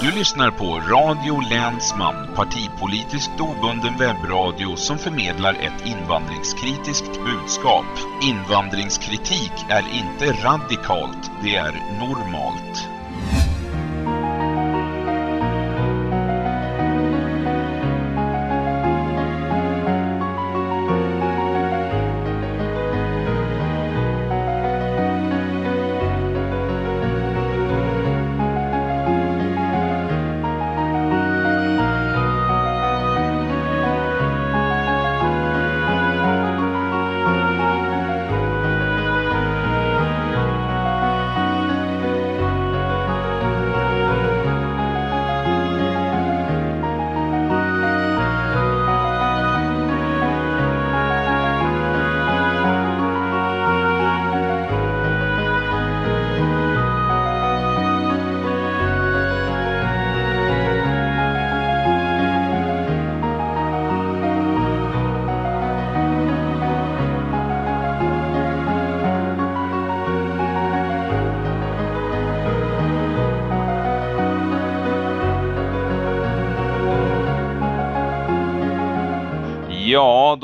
Du lyssnar på Radio Länsman, partipolitiskt obunden webbradio som förmedlar ett invandringskritiskt budskap. Invandringskritik är inte radikalt, det är normalt.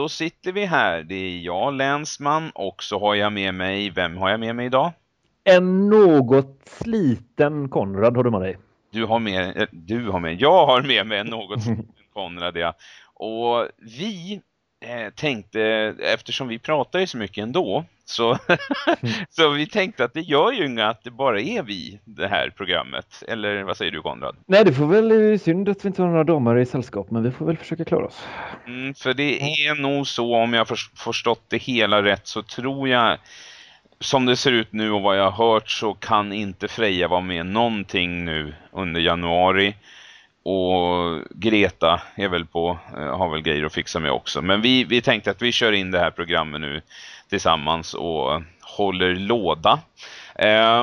Då sitter vi här. Det är jag, länsman, och så har jag med mig, vem har jag med mig idag? En något sliten Konrad har du med dig. Du har med, eh, du har med, jag har med mig en något sliten Konrad, ja. Och vi eh, tänkte, eftersom vi pratar ju så mycket ändå, så, så vi tänkte att det gör ju inget att det bara är vi, det här programmet. Eller vad säger du Konrad? Nej, det får väl synd att vi inte har några damer i sällskap, men vi får väl försöka klara oss. Mm, för det är nog så, om jag har förstått det hela rätt, så tror jag som det ser ut nu och vad jag har hört så kan inte Freja vara med någonting nu under januari. Och Greta är väl på, eh, har väl grejer att fixa med också. Men vi, vi tänkte att vi kör in det här programmet nu tillsammans och håller låda.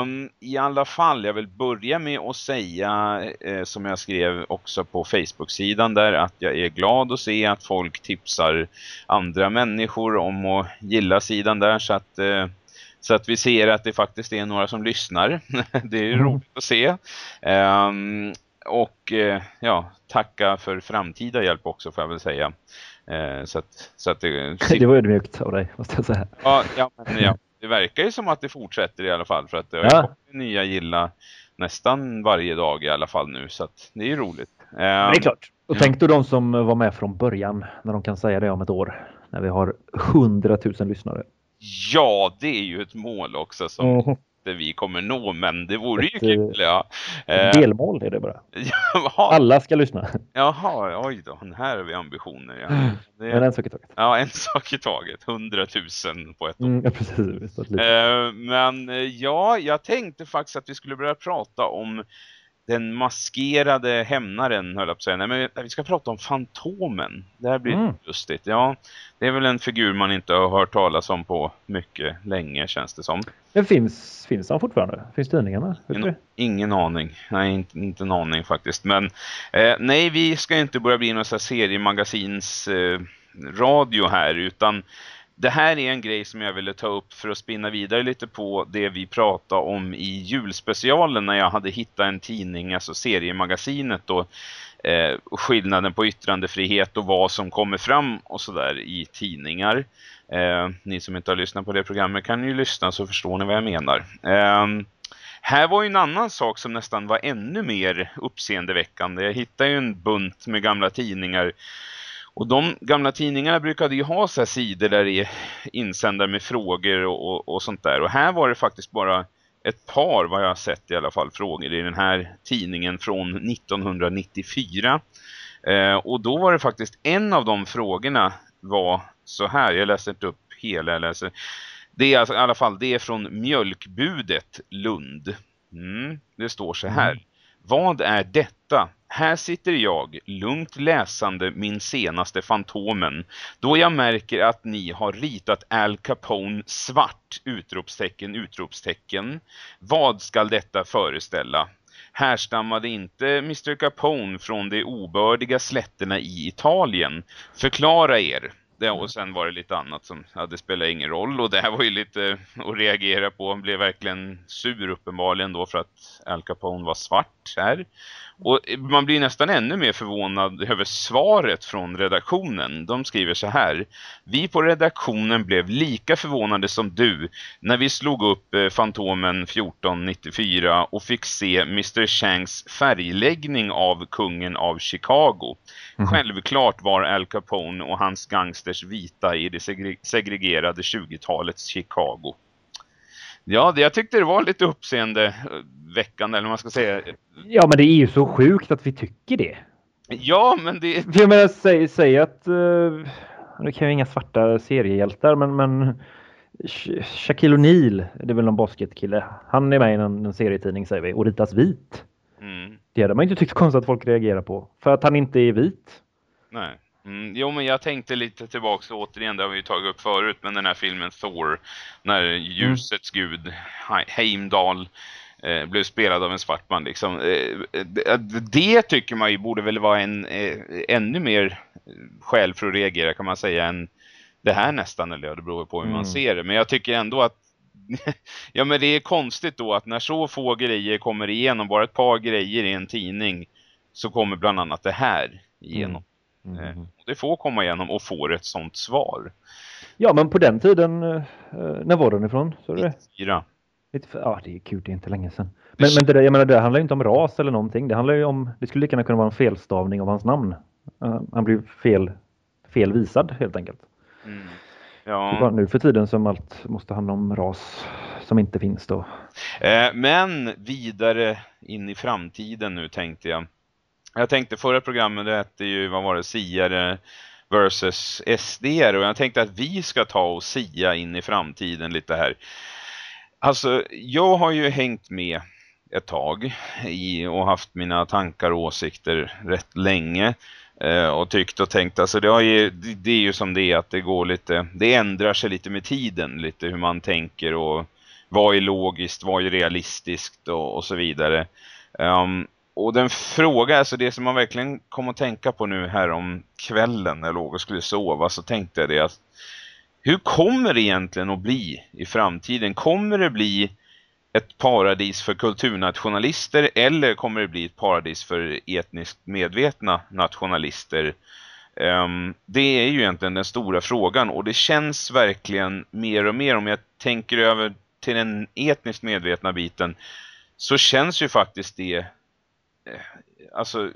Um, I alla fall, jag vill börja med att säga eh, som jag skrev också på Facebook-sidan där att jag är glad att se att folk tipsar andra människor om att gilla sidan där så att eh, så att vi ser att det faktiskt är några som lyssnar. det är mm. roligt att se. Och uh, ja, tacka för framtida hjälp också får jag väl säga. Uh, så att, så att det, det var ödmjukt av dig, måste jag säga. Ja, ja, men, ja, det verkar ju som att det fortsätter i alla fall. För att det har ja. nya gilla nästan varje dag i alla fall nu. Så att det är ju roligt. Um, det är klart. Och ja. tänk då de som var med från början när de kan säga det om ett år. När vi har hundratusen lyssnare. Ja, det är ju ett mål också som mm. Vi kommer nå, men det vore ett, ju kul. Ja. Eh, delmål är det bara. Alla ska lyssna. Jaha, oj då, här har vi ambitioner. Ja. Det, men en sak i taget. Ja, en sak i taget. Hundratusen på ett år. Mm, ja, precis. Eh, men ja, jag tänkte faktiskt att vi skulle börja prata om den maskerade hämnaren höll jag på att säga. Nej, men vi ska prata om Fantomen. Det här blir mm. lustigt. Ja, det är väl en figur man inte har hört talas om på mycket länge känns det som. Men finns, finns han fortfarande? Finns tidningarna? Ingen, ingen aning. Nej, inte, inte en aning faktiskt. Men eh, nej, vi ska inte börja bli någon seriemagasins eh, radio här utan det här är en grej som jag ville ta upp för att spinna vidare lite på det vi pratade om i julspecialen när jag hade hittat en tidning, alltså seriemagasinet då, eh, skillnaden på yttrandefrihet och vad som kommer fram och sådär i tidningar. Eh, ni som inte har lyssnat på det programmet kan ju lyssna så förstår ni vad jag menar. Eh, här var ju en annan sak som nästan var ännu mer uppseendeväckande. Jag hittade ju en bunt med gamla tidningar och de gamla tidningarna brukade ju ha så här sidor där det är insändare med frågor och, och, och, sånt där. Och här var det faktiskt bara ett par, vad jag har sett i alla fall, frågor i den här tidningen från 1994. Eh, och då var det faktiskt en av de frågorna var så här, jag läser inte upp hela, jag läser. Det är alltså, i alla fall, det är från Mjölkbudet Lund. Mm, det står så här. Mm. Vad är detta? Här sitter jag, lugnt läsande min senaste Fantomen, då jag märker att ni har ritat Al Capone svart, utropstecken, utropstecken. Vad ska detta föreställa? Härstammade inte Mr. Capone från de obördiga slätterna i Italien? Förklara er. det, och sen var det lite annat som hade spelat ingen roll. Och det här var ju lite att reagera på. Han blev verkligen sur uppenbarligen då för att Al Capone var svart här. Och man blir nästan ännu mer förvånad över svaret från redaktionen. De skriver så här. Vi på redaktionen blev lika förvånade som du när vi slog upp eh, Fantomen 1494 och fick se Mr. Shanks färgläggning av kungen av Chicago. Mm. Självklart var Al Capone och hans gangsters vita i det segregerade 20-talets Chicago. Ja, det, jag tyckte det var lite uppseendeväckande, eller man ska säga. Ja, men det är ju så sjukt att vi tycker det. Ja, men det... Jag menar, säg, säg att... Uh, det kan ju inga svarta seriehjältar, men... men Shaquille O'Neal, det är väl någon basketkille. Han är med i en, en serietidning, säger vi, och ritas vit. Mm. Det hade man inte tyckt konstigt att folk reagerar på. För att han inte är vit. Nej. Mm, jo, men jag tänkte lite tillbaka återigen, det har vi ju tagit upp förut, men den här filmen Thor, när ljusets mm. gud, Heimdall, eh, blev spelad av en svart man liksom. Eh, det, det, tycker man ju borde väl vara en eh, ännu mer skäl för att reagera kan man säga än det här nästan, eller det beror på hur mm. man ser det. Men jag tycker ändå att ja men det är konstigt då att när så få grejer kommer igenom, bara ett par grejer i en tidning så kommer bland annat det här igenom. Mm. Mm. Det får komma igenom och får ett sånt svar. Ja men på den tiden, eh, när var den ifrån? Så 94. Ja det är kul, det är inte länge sedan. Men, men det, där, jag menar, det handlar ju inte om ras eller någonting. Det handlar ju om, det skulle lika gärna kunna vara en felstavning av hans namn. Uh, han blev fel, fel visad helt enkelt. Mm. Ja. Nu för tiden som allt måste handla om ras som inte finns då. Eh, men vidare in i framtiden nu tänkte jag. Jag tänkte förra programmet det hette ju, vad var det, siare versus SD och jag tänkte att vi ska ta och sia in i framtiden lite här. Alltså, jag har ju hängt med ett tag i, och haft mina tankar och åsikter rätt länge eh, och tyckt och tänkt, alltså det, ju, det, är ju som det är att det går lite, det ändrar sig lite med tiden, lite hur man tänker och vad är logiskt, vad är realistiskt och, och så vidare. Um, och den fråga, alltså det som man verkligen kom att tänka på nu här om kvällen när jag låg och skulle sova så tänkte jag det att hur kommer det egentligen att bli i framtiden? Kommer det bli ett paradis för kulturnationalister eller kommer det bli ett paradis för etniskt medvetna nationalister? Um, det är ju egentligen den stora frågan och det känns verkligen mer och mer om jag tänker över till den etniskt medvetna biten så känns ju faktiskt det eh, alltså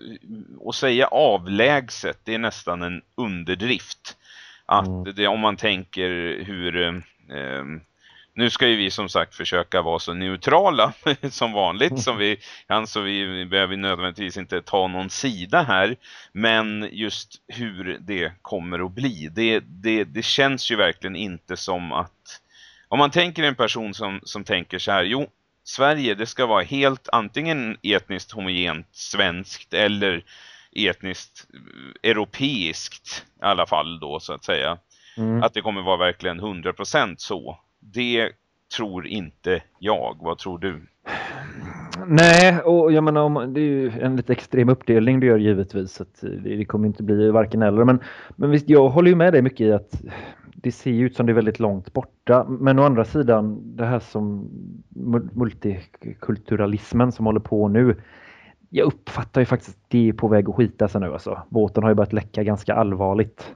att säga avlägset det är nästan en underdrift att mm. det, om man tänker hur eh, nu ska ju vi som sagt försöka vara så neutrala som vanligt som vi kan så vi behöver nödvändigtvis inte ta någon sida här men just hur det kommer att bli det, det, det känns ju verkligen inte som att om man tänker en person som, som tänker så här, jo, Sverige det ska vara helt antingen etniskt homogent svenskt eller etniskt eh, europeiskt i alla fall då så att säga. Mm. Att det kommer vara verkligen 100% så. Det tror inte jag. Vad tror du? Nej, och jag menar om, det är ju en lite extrem uppdelning du gör givetvis. Att det, det kommer inte bli varken eller. Men, men visst, jag håller ju med dig mycket i att det ser ut som det är väldigt långt borta. Men å andra sidan, det här som multikulturalismen som håller på nu. Jag uppfattar ju faktiskt att det är på väg att skita sig nu alltså. Båten har ju börjat läcka ganska allvarligt.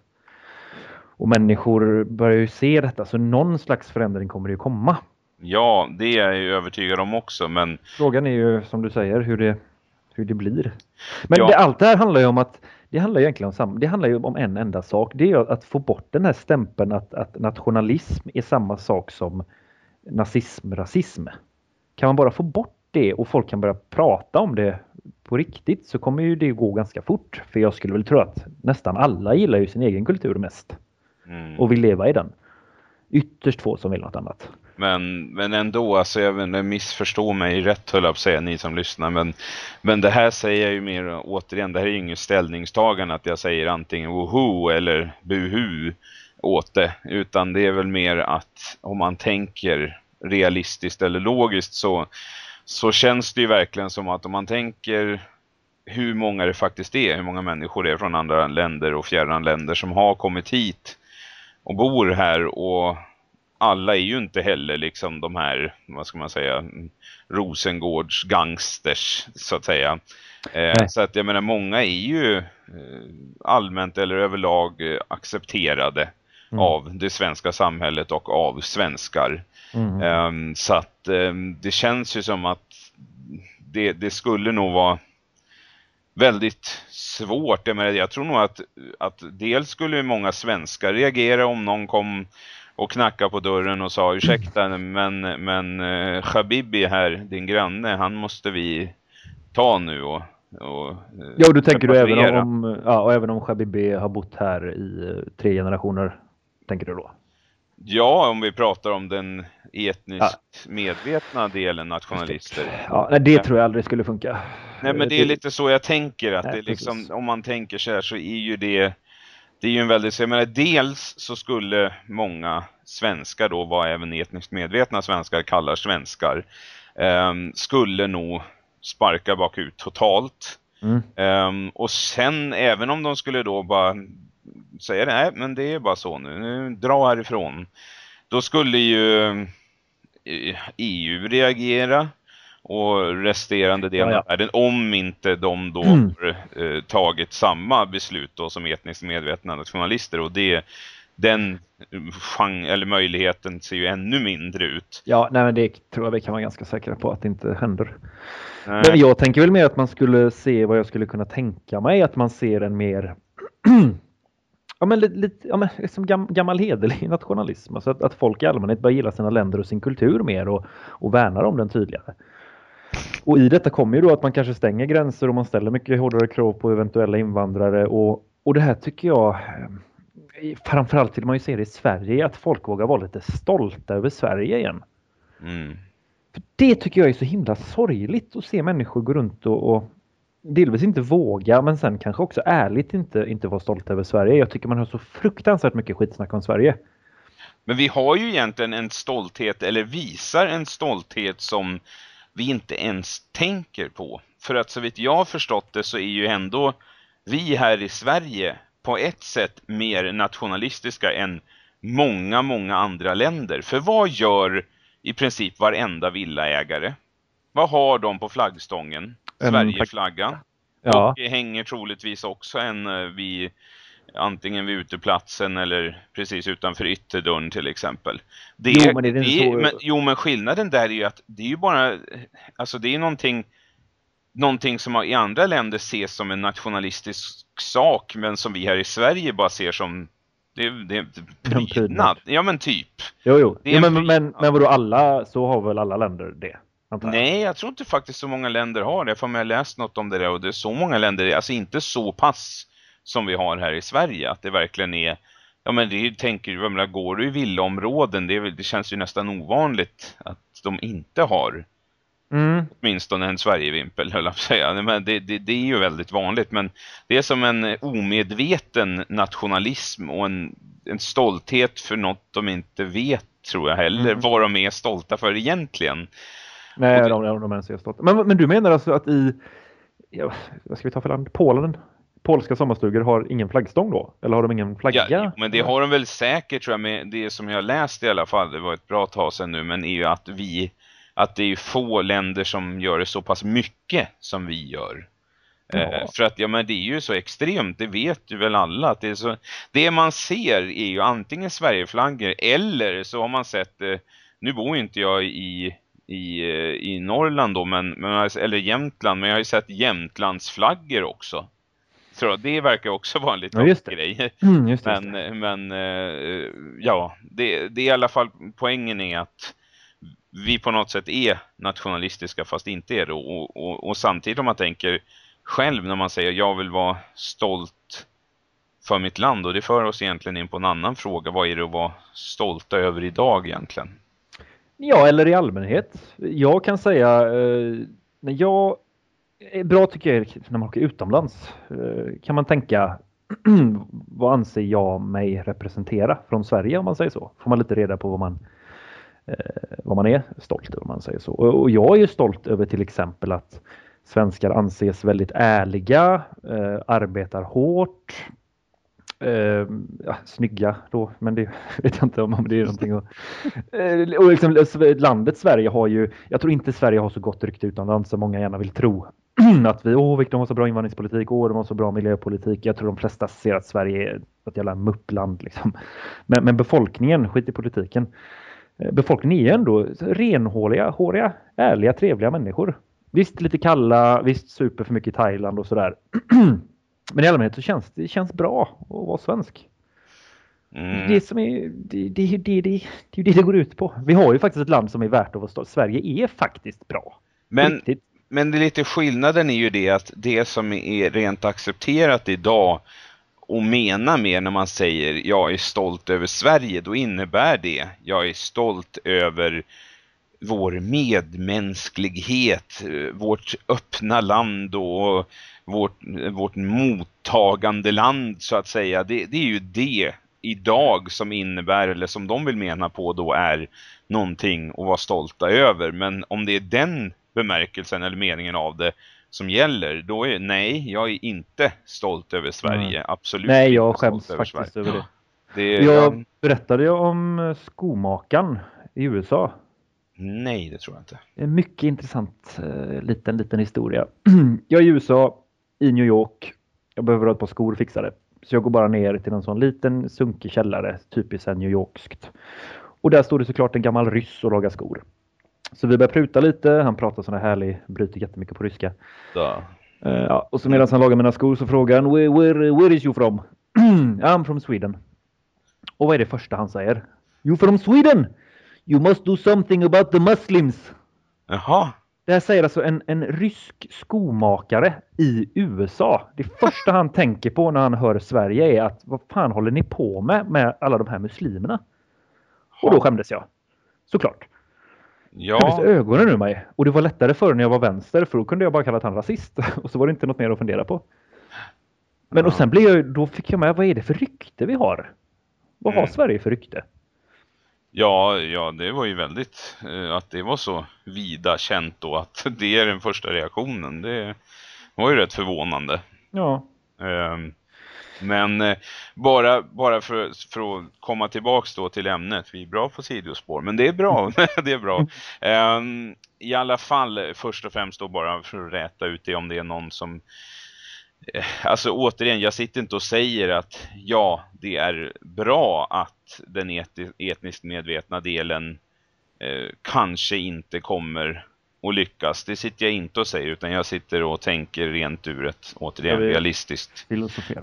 Och människor börjar ju se detta, så någon slags förändring kommer det ju komma. Ja, det är jag ju övertygad om också, men... Frågan är ju, som du säger, hur det, hur det blir. Men ja. det, allt det här handlar ju om att det handlar egentligen om, samma, det handlar ju om en enda sak. Det är att få bort den här stämpeln att, att nationalism är samma sak som nazism, rasism. Kan man bara få bort det och folk kan börja prata om det på riktigt så kommer ju det gå ganska fort. För jag skulle väl tro att nästan alla gillar ju sin egen kultur mest. Mm. Och vill leva i den. Ytterst få som vill något annat. Men, men ändå, alltså jag vet, missförstå mig rätt höll jag på att säga, ni som lyssnar. Men, men det här säger jag ju mer, återigen, det här är ju inget ställningstagande att jag säger antingen woho eller buhu åt det. Utan det är väl mer att om man tänker realistiskt eller logiskt så, så känns det ju verkligen som att om man tänker hur många det faktiskt är, hur många människor det är från andra länder och fjärran länder som har kommit hit och bor här och alla är ju inte heller liksom de här, vad ska man säga, Rosengårds gangsters så att säga. Eh, så att jag menar, många är ju eh, allmänt eller överlag accepterade mm. av det svenska samhället och av svenskar. Mm. Um, så att um, det känns ju som att det, det, skulle nog vara väldigt svårt. Jag, menar, jag tror nog att, att dels skulle många svenskar reagera om någon kom och knackade på dörren och sa ursäkta men, men uh, Habibi här, din granne, han måste vi ta nu och och, eh, ja, du tänker du även om, ja, och även om Habibi har bott här i eh, tre generationer, tänker du då? Ja, om vi pratar om den etniskt ja. medvetna delen nationalister. Ja, nej, det tror jag aldrig skulle funka. Nej, men det är lite så jag tänker att nej, det liksom, om man tänker så här så är ju det det är ju en väldigt, jag menar, dels så skulle många svenskar då, vad även etniskt medvetna svenskar kallar svenskar, eh, skulle nog sparka bakut totalt. Mm. Um, och sen även om de skulle då bara säga nej men det är bara så nu, nu dra härifrån. Då skulle ju EU eh, e reagera och resterande delen ja, ja. av världen om inte de då mm. har eh, tagit samma beslut då som etniskt medvetna nationalister och det den chans eller möjligheten ser ju ännu mindre ut. Ja, nej men det tror jag vi kan vara ganska säkra på att det inte händer. Nej. Men jag tänker väl mer att man skulle se vad jag skulle kunna tänka mig, att man ser en mer ja, men lite, ja, men liksom gam, gammal hederlig nationalism. Alltså att, att folk i allmänhet börjar gilla sina länder och sin kultur mer och, och värnar om den tydligare. Och i detta kommer ju då att man kanske stänger gränser och man ställer mycket hårdare krav på eventuella invandrare och, och det här tycker jag framförallt vill man ju se det i Sverige, att folk vågar vara lite stolta över Sverige igen. Mm. För Det tycker jag är så himla sorgligt att se människor gå runt och, och delvis inte våga, men sen kanske också ärligt inte, inte vara stolt över Sverige. Jag tycker man har så fruktansvärt mycket skitsnack om Sverige. Men vi har ju egentligen en stolthet, eller visar en stolthet som vi inte ens tänker på. För att så vitt jag har förstått det så är ju ändå vi här i Sverige på ett sätt mer nationalistiska än många, många andra länder. För vad gör i princip varenda villaägare? Vad har de på flaggstången? Sverigeflaggan. Ja. Och hänger troligtvis också en eh, vid antingen vid uteplatsen eller precis utanför ytterdörren till exempel. Det, jo, men, det det, så... men, jo, men skillnaden där är ju att det är ju bara, alltså det är någonting någonting som i andra länder ses som en nationalistisk sak men som vi här i Sverige bara ser som det, det är prydnad. Ja men typ. Jo, jo. Men, men, men, men vadå alla, så har väl alla länder det? Nej, jag tror inte faktiskt så många länder har det. För jag har läst något om det där och det är så många länder, alltså inte så pass som vi har här i Sverige. Att det verkligen är, ja men det tänker du, menar, går du i villaområden, det, det känns ju nästan ovanligt att de inte har Mm. Åtminstone en Sverigevimpel höll jag på att säga. Men det, det, det, är ju väldigt vanligt. Men det är som en omedveten nationalism och en, en stolthet för något de inte vet tror jag heller. Mm. Vad de är stolta för egentligen. Nej, det, de, de, de är stolta. Men, men du menar alltså att i, ja, vad ska vi ta för land? Polen? polska sommarstugor har ingen flaggstång då? Eller har de ingen flagga? Ja, men det har de väl säkert tror jag. Med det som jag läst i alla fall, det var ett bra tag sedan nu, men är ju att vi att det är få länder som gör det så pass mycket som vi gör. Ja. Eh, för att ja, men det är ju så extremt, det vet ju väl alla. att Det, är så, det man ser är ju antingen Sverigeflaggor eller så har man sett, eh, nu bor inte jag i, i, i Norrland då, men, men, eller Jämtland, men jag har ju sett Jämtlandsflaggor också. Så det verkar också vara en liten ja, grej. Mm, just men men eh, ja, det, det är i alla fall poängen är att vi på något sätt är nationalistiska fast inte är det. Och, och, och, samtidigt om man tänker själv när man säger jag vill vara stolt för mitt land och det för oss egentligen in på en annan fråga. Vad är det att vara stolta över idag egentligen? Ja, eller i allmänhet. Jag kan säga, eh, när jag eh, bra tycker jag när man åker utomlands eh, kan man tänka vad anser jag mig representera från Sverige om man säger så. Får man lite reda på vad man eh, vad man är stolt över om man säger så. Och, och, jag är ju stolt över till exempel att svenskar anses väldigt ärliga, eh, arbetar hårt, eh, ja, snygga då, men det vet jag inte om det är någonting. Och, eh, och liksom, eh, landet Sverige har ju, jag tror inte Sverige har så gott rykte utomlands som många gärna vill tro. att vi, åh, de har så bra invandringspolitik, åh, de har så bra miljöpolitik. Jag tror de flesta ser att Sverige är ett jävla muppland. Liksom. Men, men befolkningen, skit i politiken. Eh, befolkningen är ändå renhåriga, håriga, ärliga, trevliga människor. Visst lite kalla, visst super för mycket i Thailand och sådär. Men i allmänhet så känns det känns bra att vara svensk. Mm. Det, som är, det, det, det, det, det det går ut på. Vi har ju faktiskt ett land som är värt att vara stolt. Sverige är faktiskt bra. Men, men det är lite skillnaden är ju det att det som är rent accepterat idag och menar med när man säger jag är stolt över Sverige, då innebär det jag är stolt över vår medmänsklighet, vårt öppna land och vårt, vårt mottagande land så att säga. Det, det är ju det idag som innebär, eller som de vill mena på då är någonting att vara stolta över. Men om det är den bemärkelsen eller meningen av det som gäller, då är nej, jag är inte stolt över Sverige. Mm. Absolut Nej, jag skäms över faktiskt Sverige. över det. det jag ja. berättade ju om skomakan i USA. Nej, det tror jag inte. En mycket intressant uh, liten, liten historia. jag är i USA i New York. Jag behöver ha ett par skor fixade. Så jag går bara ner till en sån liten sunkig källare, typiskt New Yorkskt. Och där står det såklart en gammal ryss och lagar skor. Så vi börjar pruta lite, han pratar sån här härlig, bryter jättemycket på ryska. Ja. Uh, ja, och så medan han lagar mina skor så frågar han where, where, where is you from? I'm from Sweden. Och vad är det första han säger? You from Sweden? You must do something about the Muslims. Jaha. Det här säger alltså en, en rysk skomakare i USA. Det första han tänker på när han hör Sverige är att vad fan håller ni på med med alla de här muslimerna? Och då skämdes jag. Såklart. Ja. Jag ögonen ur mig. Och det var lättare förr när jag var vänster för då kunde jag bara kalla han rasist. Och så var det inte något mer att fundera på. Men ja. och sen blev jag, då fick jag med, vad är det för rykte vi har? Vad mm. har Sverige för rykte? Ja, ja, det var ju väldigt eh, att det var så vida känt då att det är den första reaktionen. Det var ju rätt förvånande. Ja. Eh, men eh, bara, bara för, för att komma tillbaks då till ämnet. Vi är bra på sidospår, men det är bra. det är bra. Ehm, I alla fall, först och främst då bara för att räta ut det om det är någon som Eh, alltså återigen, jag sitter inte och säger att ja, det är bra att den etniskt medvetna delen eh, kanske inte kommer att lyckas. Det sitter jag inte och säger utan jag sitter och tänker rent ur ett återigen realistiskt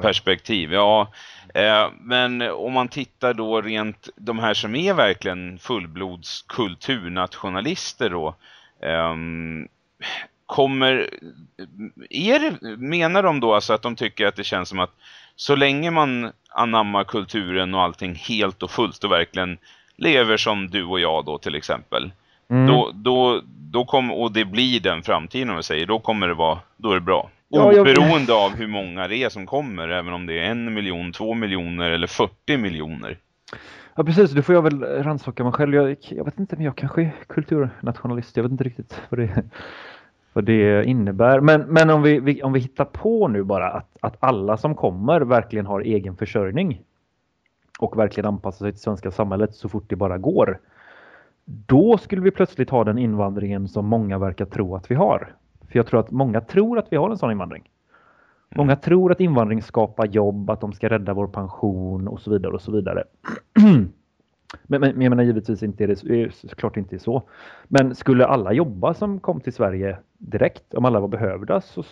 perspektiv. Ja, eh, men om man tittar då rent de här som är verkligen fullblods kulturnationalister då eh, kommer är menar de då alltså att de tycker att det känns som att så länge man anammar kulturen och allting helt och fullt och verkligen lever som du och jag då till exempel mm. då, då, då kommer, och det blir den framtiden om vi säger, då kommer det vara, då är det bra. Ja, Oberoende jag... av hur många det är som kommer, även om det är en miljon, två miljoner eller 40 miljoner. Ja precis, då får jag väl rannsaka mig själv. Jag, jag vet inte, men jag kanske är kulturnationalist. Jag vet inte riktigt vad det är vad det innebär. Men, men om, vi, vi, om vi hittar på nu bara att, att alla som kommer verkligen har egen försörjning och verkligen anpassar sig till svenska samhället så fort det bara går. Då skulle vi plötsligt ha den invandringen som många verkar tro att vi har. För jag tror att många tror att vi har en sån invandring. Många tror att invandring skapar jobb, att de ska rädda vår pension och så vidare och så vidare. Men, men, jag menar givetvis inte är det såklart inte så. Men skulle alla jobba som kom till Sverige direkt, om alla var behövda, så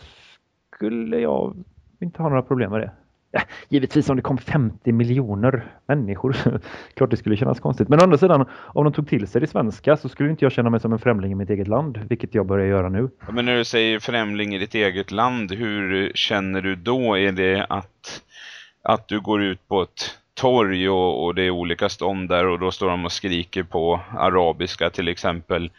skulle jag inte ha några problem med det. Ja, givetvis om det kom 50 miljoner människor, klart det skulle kännas konstigt. Men å andra sidan, om de tog till sig det svenska så skulle inte jag känna mig som en främling i mitt eget land, vilket jag börjar göra nu. Men när du säger främling i ditt eget land, hur känner du då? Är det att, att du går ut på ett torg och, och, det är olika stånd där och då står de och skriker på arabiska till exempel.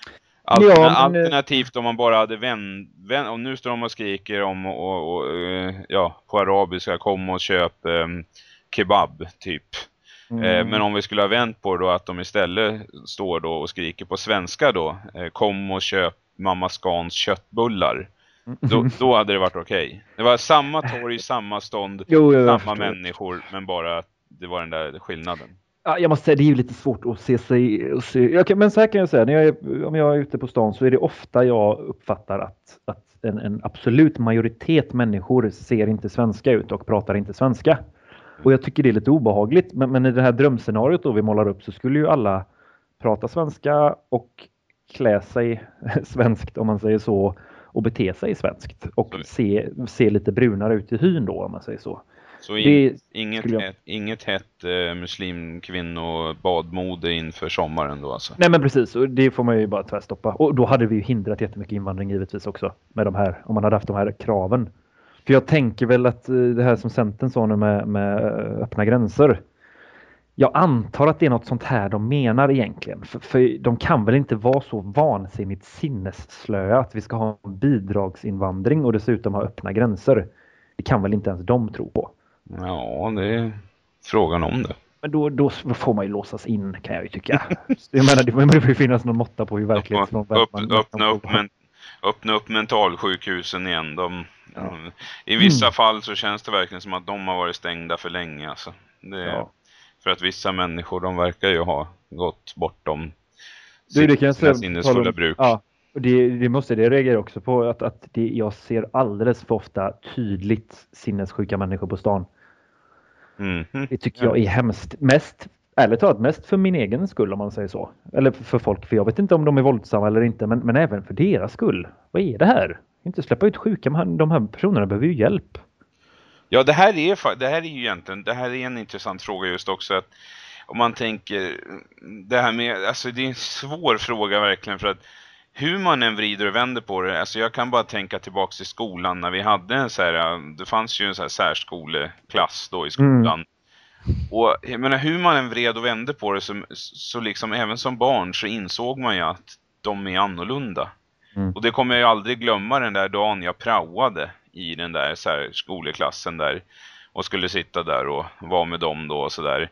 Alterna ja, men... Alternativt om man bara hade vän, vän och nu står de och skriker om och, och eh, ja, på arabiska kom och köp um, kebab typ. Mm. Eh, men om vi skulle ha vänt på då att de istället står då och skriker på svenska då. Eh, kom och köp mamma Skans köttbullar. då, då hade det varit okej. Okay. Det var samma torg, samma stånd, jo, samma människor, men bara det var den där skillnaden. Ja, jag måste säga, det är ju lite svårt att se sig... Att se, okay, men så här kan jag säga, när jag är, om jag är ute på stan så är det ofta jag uppfattar att, att en, en, absolut majoritet människor ser inte svenska ut och pratar inte svenska. Och jag tycker det är lite obehagligt, men, men i det här drömscenariot då vi målar upp så skulle ju alla prata svenska och klä sig svenskt om man säger så och bete sig svenskt och se, se lite brunare ut i hyn då om man säger så. Så in, inget, jag... hett, inget hett eh, muslimkvinnobadmode inför sommaren då alltså? Nej men precis, och det får man ju bara tvärstoppa. Och då hade vi ju hindrat jättemycket invandring givetvis också med de här, om man hade haft de här kraven. För jag tänker väl att eh, det här som Centern sa nu med, med eh, öppna gränser. Jag antar att det är något sånt här de menar egentligen. För, för de kan väl inte vara så vansinnigt sinnesslöa att vi ska ha en bidragsinvandring och dessutom ha öppna gränser. Det kan väl inte ens de tro på. Ja, det är frågan om det. Men då, då får man ju låsas in kan jag ju tycka. jag menar, det får ju finnas någon måtta på hur verkligheten... Upp, upp, öppna, upp, men, öppna upp mentalsjukhusen igen. De, ja. I vissa mm. fall så känns det verkligen som att de har varit stängda för länge. Alltså. Det, ja. För att vissa människor, de verkar ju ha gått bortom du, det kan sina sinnesfulla bruk. Ja, och det, det måste det reagera också på att, att det, jag ser alldeles för ofta tydligt sinnessjuka människor på stan. Mm. Det tycker jag är hemskt. Mest, ärligt talat, mest för min egen skull om man säger så. Eller för folk, för jag vet inte om de är våldsamma eller inte, men, men även för deras skull. Vad är det här? Inte släppa ut sjuka, men de här personerna behöver ju hjälp. Ja, det här är, det här är ju egentligen, det här är en intressant fråga just också att om man tänker det här med, alltså det är en svår fråga verkligen för att hur man än vrider och vänder på det, alltså jag kan bara tänka tillbaka till skolan när vi hade en så här, det fanns ju en så här särskoleklass då i skolan. Mm. Och jag menar, hur man än vred och vände på det så, så liksom även som barn så insåg man ju att de är annorlunda. Mm. Och det kommer jag aldrig glömma den där dagen jag praoade i den där så här, skoleklassen där och skulle sitta där och vara med dem då och sådär.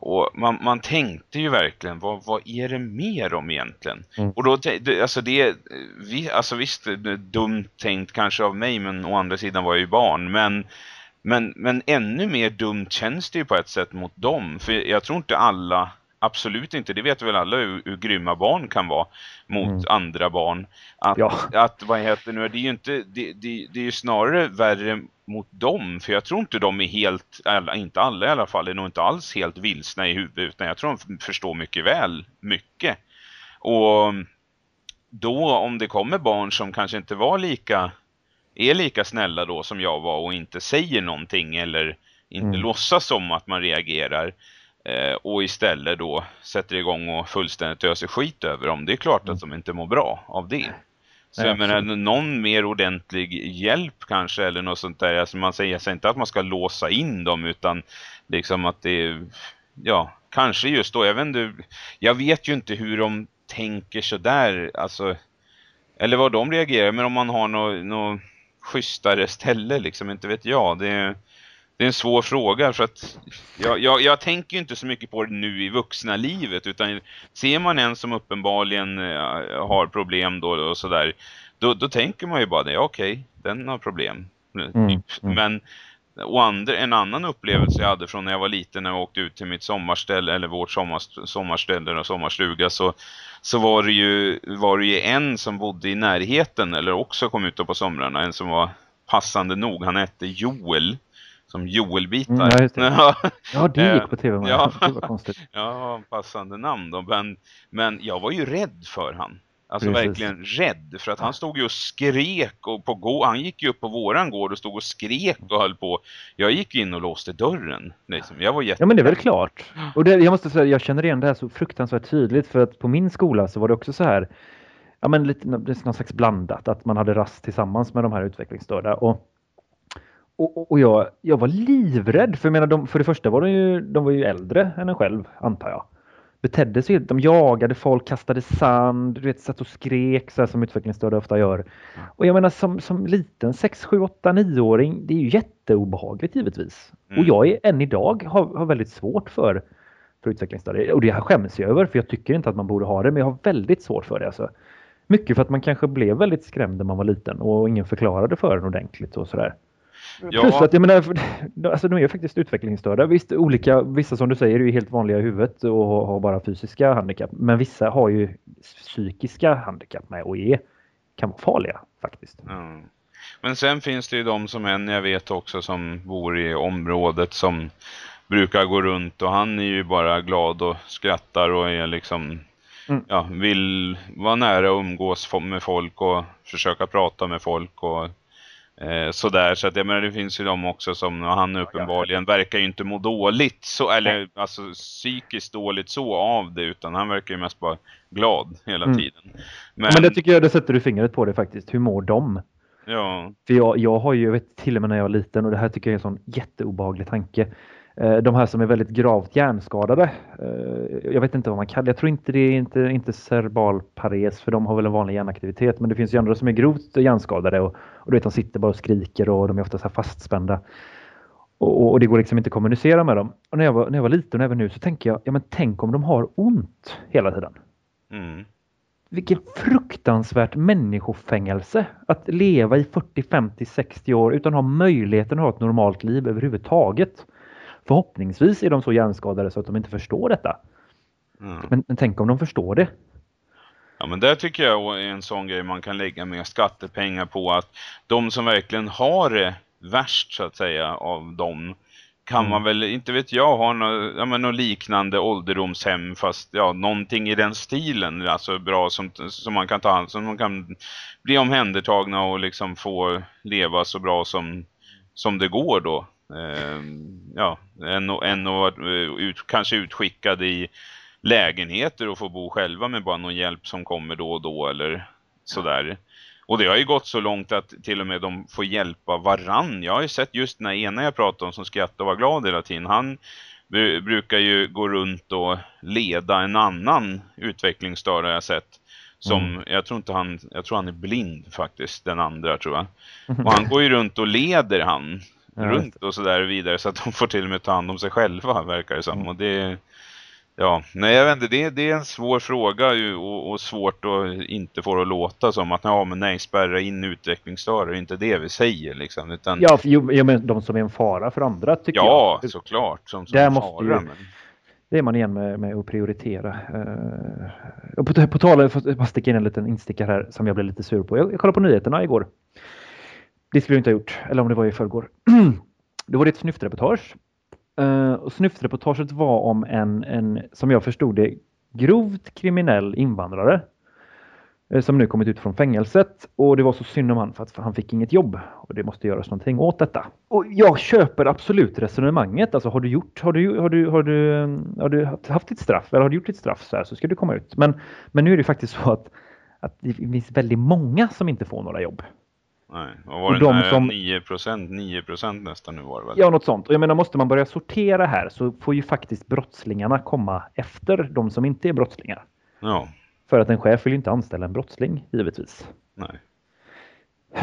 Och man, man tänkte ju verkligen, vad, vad är det mer om egentligen? Mm. Och då, alltså det, vi, alltså visst, det dumt tänkt kanske av mig, men å andra sidan var jag ju barn. Men, men, men ännu mer dumt känns det ju på ett sätt mot dem. För jag tror inte alla, absolut inte, det vet väl alla hur, hur grymma barn kan vara mot mm. andra barn. Att, ja. att, vad heter nu, det är ju inte, det, det, det är ju snarare värre mot dem. För jag tror inte de är helt, inte alla i alla fall, är nog inte alls helt vilsna i huvudet. Utan jag tror de förstår mycket väl mycket. Och då om det kommer barn som kanske inte var lika, är lika snälla då som jag var och inte säger någonting eller inte mm. låtsas som att man reagerar eh, och istället då sätter igång och fullständigt öser skit över dem. Det är klart mm. att de inte mår bra av det. Så jag menar, någon mer ordentlig hjälp kanske eller något sånt där. Alltså man säger sig inte att man ska låsa in dem utan liksom att det ja, kanske just då. Jag vet, inte, jag vet ju inte hur de tänker så där, alltså, eller vad de reagerar. Men om man har något, något schysstare ställe liksom, inte vet jag. Det är det är en svår fråga för att jag, jag, jag tänker inte så mycket på det nu i vuxna livet utan ser man en som uppenbarligen uh, har problem då och sådär då, då tänker man ju bara det, okej, okay, den har problem. Mm, mm. Men och andra, en annan upplevelse jag hade från när jag var liten när jag åkte ut till mitt sommarställe eller vårt sommar, sommarställe och sommarstuga så, så var, det ju, var det ju en som bodde i närheten eller också kom ut på somrarna, en som var passande nog, han hette Joel som Joel-bitar. Mm, ja, det. ja, det gick på tv. Men ja, det var konstigt. ja, passande namn då. Men, men jag var ju rädd för han. Alltså Precis. verkligen rädd för att han stod ju och skrek och på gå han gick ju upp på våran gård och stod och skrek och höll på. Jag gick in och låste dörren. Liksom. Jag var jätte... Ja men det är väl klart. Och det, jag måste säga jag känner igen det här så fruktansvärt tydligt för att på min skola så var det också så här ja men lite någon slags blandat att man hade rast tillsammans med de här utvecklingsstörda och och, och jag, jag var livrädd, för jag menar, de, för det första var de ju, de var ju äldre än en själv, antar jag. Betedde sig, de jagade folk, kastade sand, du vet, satt och skrek så här som utvecklingsstörda ofta gör. Och jag menar som, som liten 6, 7, 8, 9-åring, det är ju jätteobehagligt givetvis. Mm. Och jag är än idag har, har väldigt svårt för, för utvecklingsstörda. Och det här skäms jag över, för jag tycker inte att man borde ha det, men jag har väldigt svårt för det. Alltså. Mycket för att man kanske blev väldigt skrämd när man var liten och ingen förklarade för en ordentligt och sådär. Ja. Plus att jag menar, alltså de är ju faktiskt utvecklingsstörda. Visst, olika, vissa som du säger är ju helt vanliga i huvudet och har bara fysiska handikapp. Men vissa har ju psykiska handikapp med och är, kan vara farliga faktiskt. Mm. Men sen finns det ju de som en jag vet också som bor i området som brukar gå runt och han är ju bara glad och skrattar och är liksom mm. ja, vill vara nära och umgås med folk och försöka prata med folk och eh, sådär. Så att jag menar det finns ju de också som han uppenbarligen verkar ju inte må dåligt så, eller alltså psykiskt dåligt så av det utan han verkar ju mest bara glad hela mm. tiden. Men... Men det tycker jag, det sätter du fingret på det faktiskt. Hur mår de? Ja. För jag, jag har ju, jag vet till och med när jag var liten och det här tycker jag är en sån jätteobehaglig tanke. Eh, de här som är väldigt gravt hjärnskadade. Eh, jag vet inte vad man kallar Jag tror inte det är inte, inte cerebral pares för de har väl en vanlig hjärnaktivitet. Men det finns ju andra som är grovt hjärnskadade och, och du vet, de sitter bara och skriker och de är ofta så fastspännda. Och, och, det går liksom inte att kommunicera med dem. Och när jag var, när jag var liten och även nu så tänker jag, ja men tänk om de har ont hela tiden. Mm. Vilket fruktansvärt människofängelse att leva i 40, 50, 60 år utan ha möjligheten att ha ett normalt liv överhuvudtaget. Förhoppningsvis är de så hjärnskadade så att de inte förstår detta. Mm. Men, men tänk om de förstår det. Ja men det tycker jag är en sån grej man kan lägga mer skattepengar på att de som verkligen har det värst så att säga av dem kan mm. man väl, inte vet jag, ha något, ja, men något liknande ålderdomshem fast ja, någonting i den stilen, alltså bra som, som man kan ta hand som man kan bli omhändertagna och liksom få leva så bra som, som det går då. Eh, ja, än, än att ut, kanske utskickad i lägenheter och få bo själva med bara någon hjälp som kommer då och då eller sådär. Och det har ju gått så långt att till och med de får hjälpa varann. Jag har ju sett just den här ena jag pratade om som skrattar och var glad hela tiden. Han brukar ju gå runt och leda en annan utvecklingsstörd har jag sett. Som, mm. jag tror inte han, jag tror han är blind faktiskt, den andra tror jag. Och han går ju runt och leder han ja, runt och sådär vidare så att de får till och med ta hand om sig själva verkar det som. Mm. Och det Ja, nej jag vet inte, det, det är en svår fråga ju, och, och, svårt att inte få det att låta som att ja, men nej, spärra in utvecklingsstörare, inte det vi säger liksom. Utan... Ja, för, jo, men de som är en fara för andra tycker ja, jag. Ja, såklart. Som, som Där måste fara, ju, men... Det är man igen med, med att prioritera. Uh, på, på tal om, jag sticka in en liten instickare här som jag blev lite sur på. Jag, jag kollade på nyheterna igår. Det skulle jag inte ha gjort, eller om det var i förrgår. Då var det ett snyftreportage Uh, och snyftreportaget var om en, en, som jag förstod det, grovt kriminell invandrare uh, som nu kommit ut från fängelset och det var så synd om han för att han fick inget jobb och det måste göras någonting åt detta. Och jag köper absolut resonemanget. Alltså har du gjort, har du, har du, har du, har du haft ditt straff eller har du gjort ditt straff så här så ska du komma ut. Men, men nu är det faktiskt så att, att det finns väldigt många som inte får några jobb. Nej, vad var det de som... 9 9 nästan nu var det väl? Ja, något sånt. Och jag menar, måste man börja sortera här så får ju faktiskt brottslingarna komma efter de som inte är brottslingar. Ja. För att en chef vill ju inte anställa en brottsling, givetvis. Nej.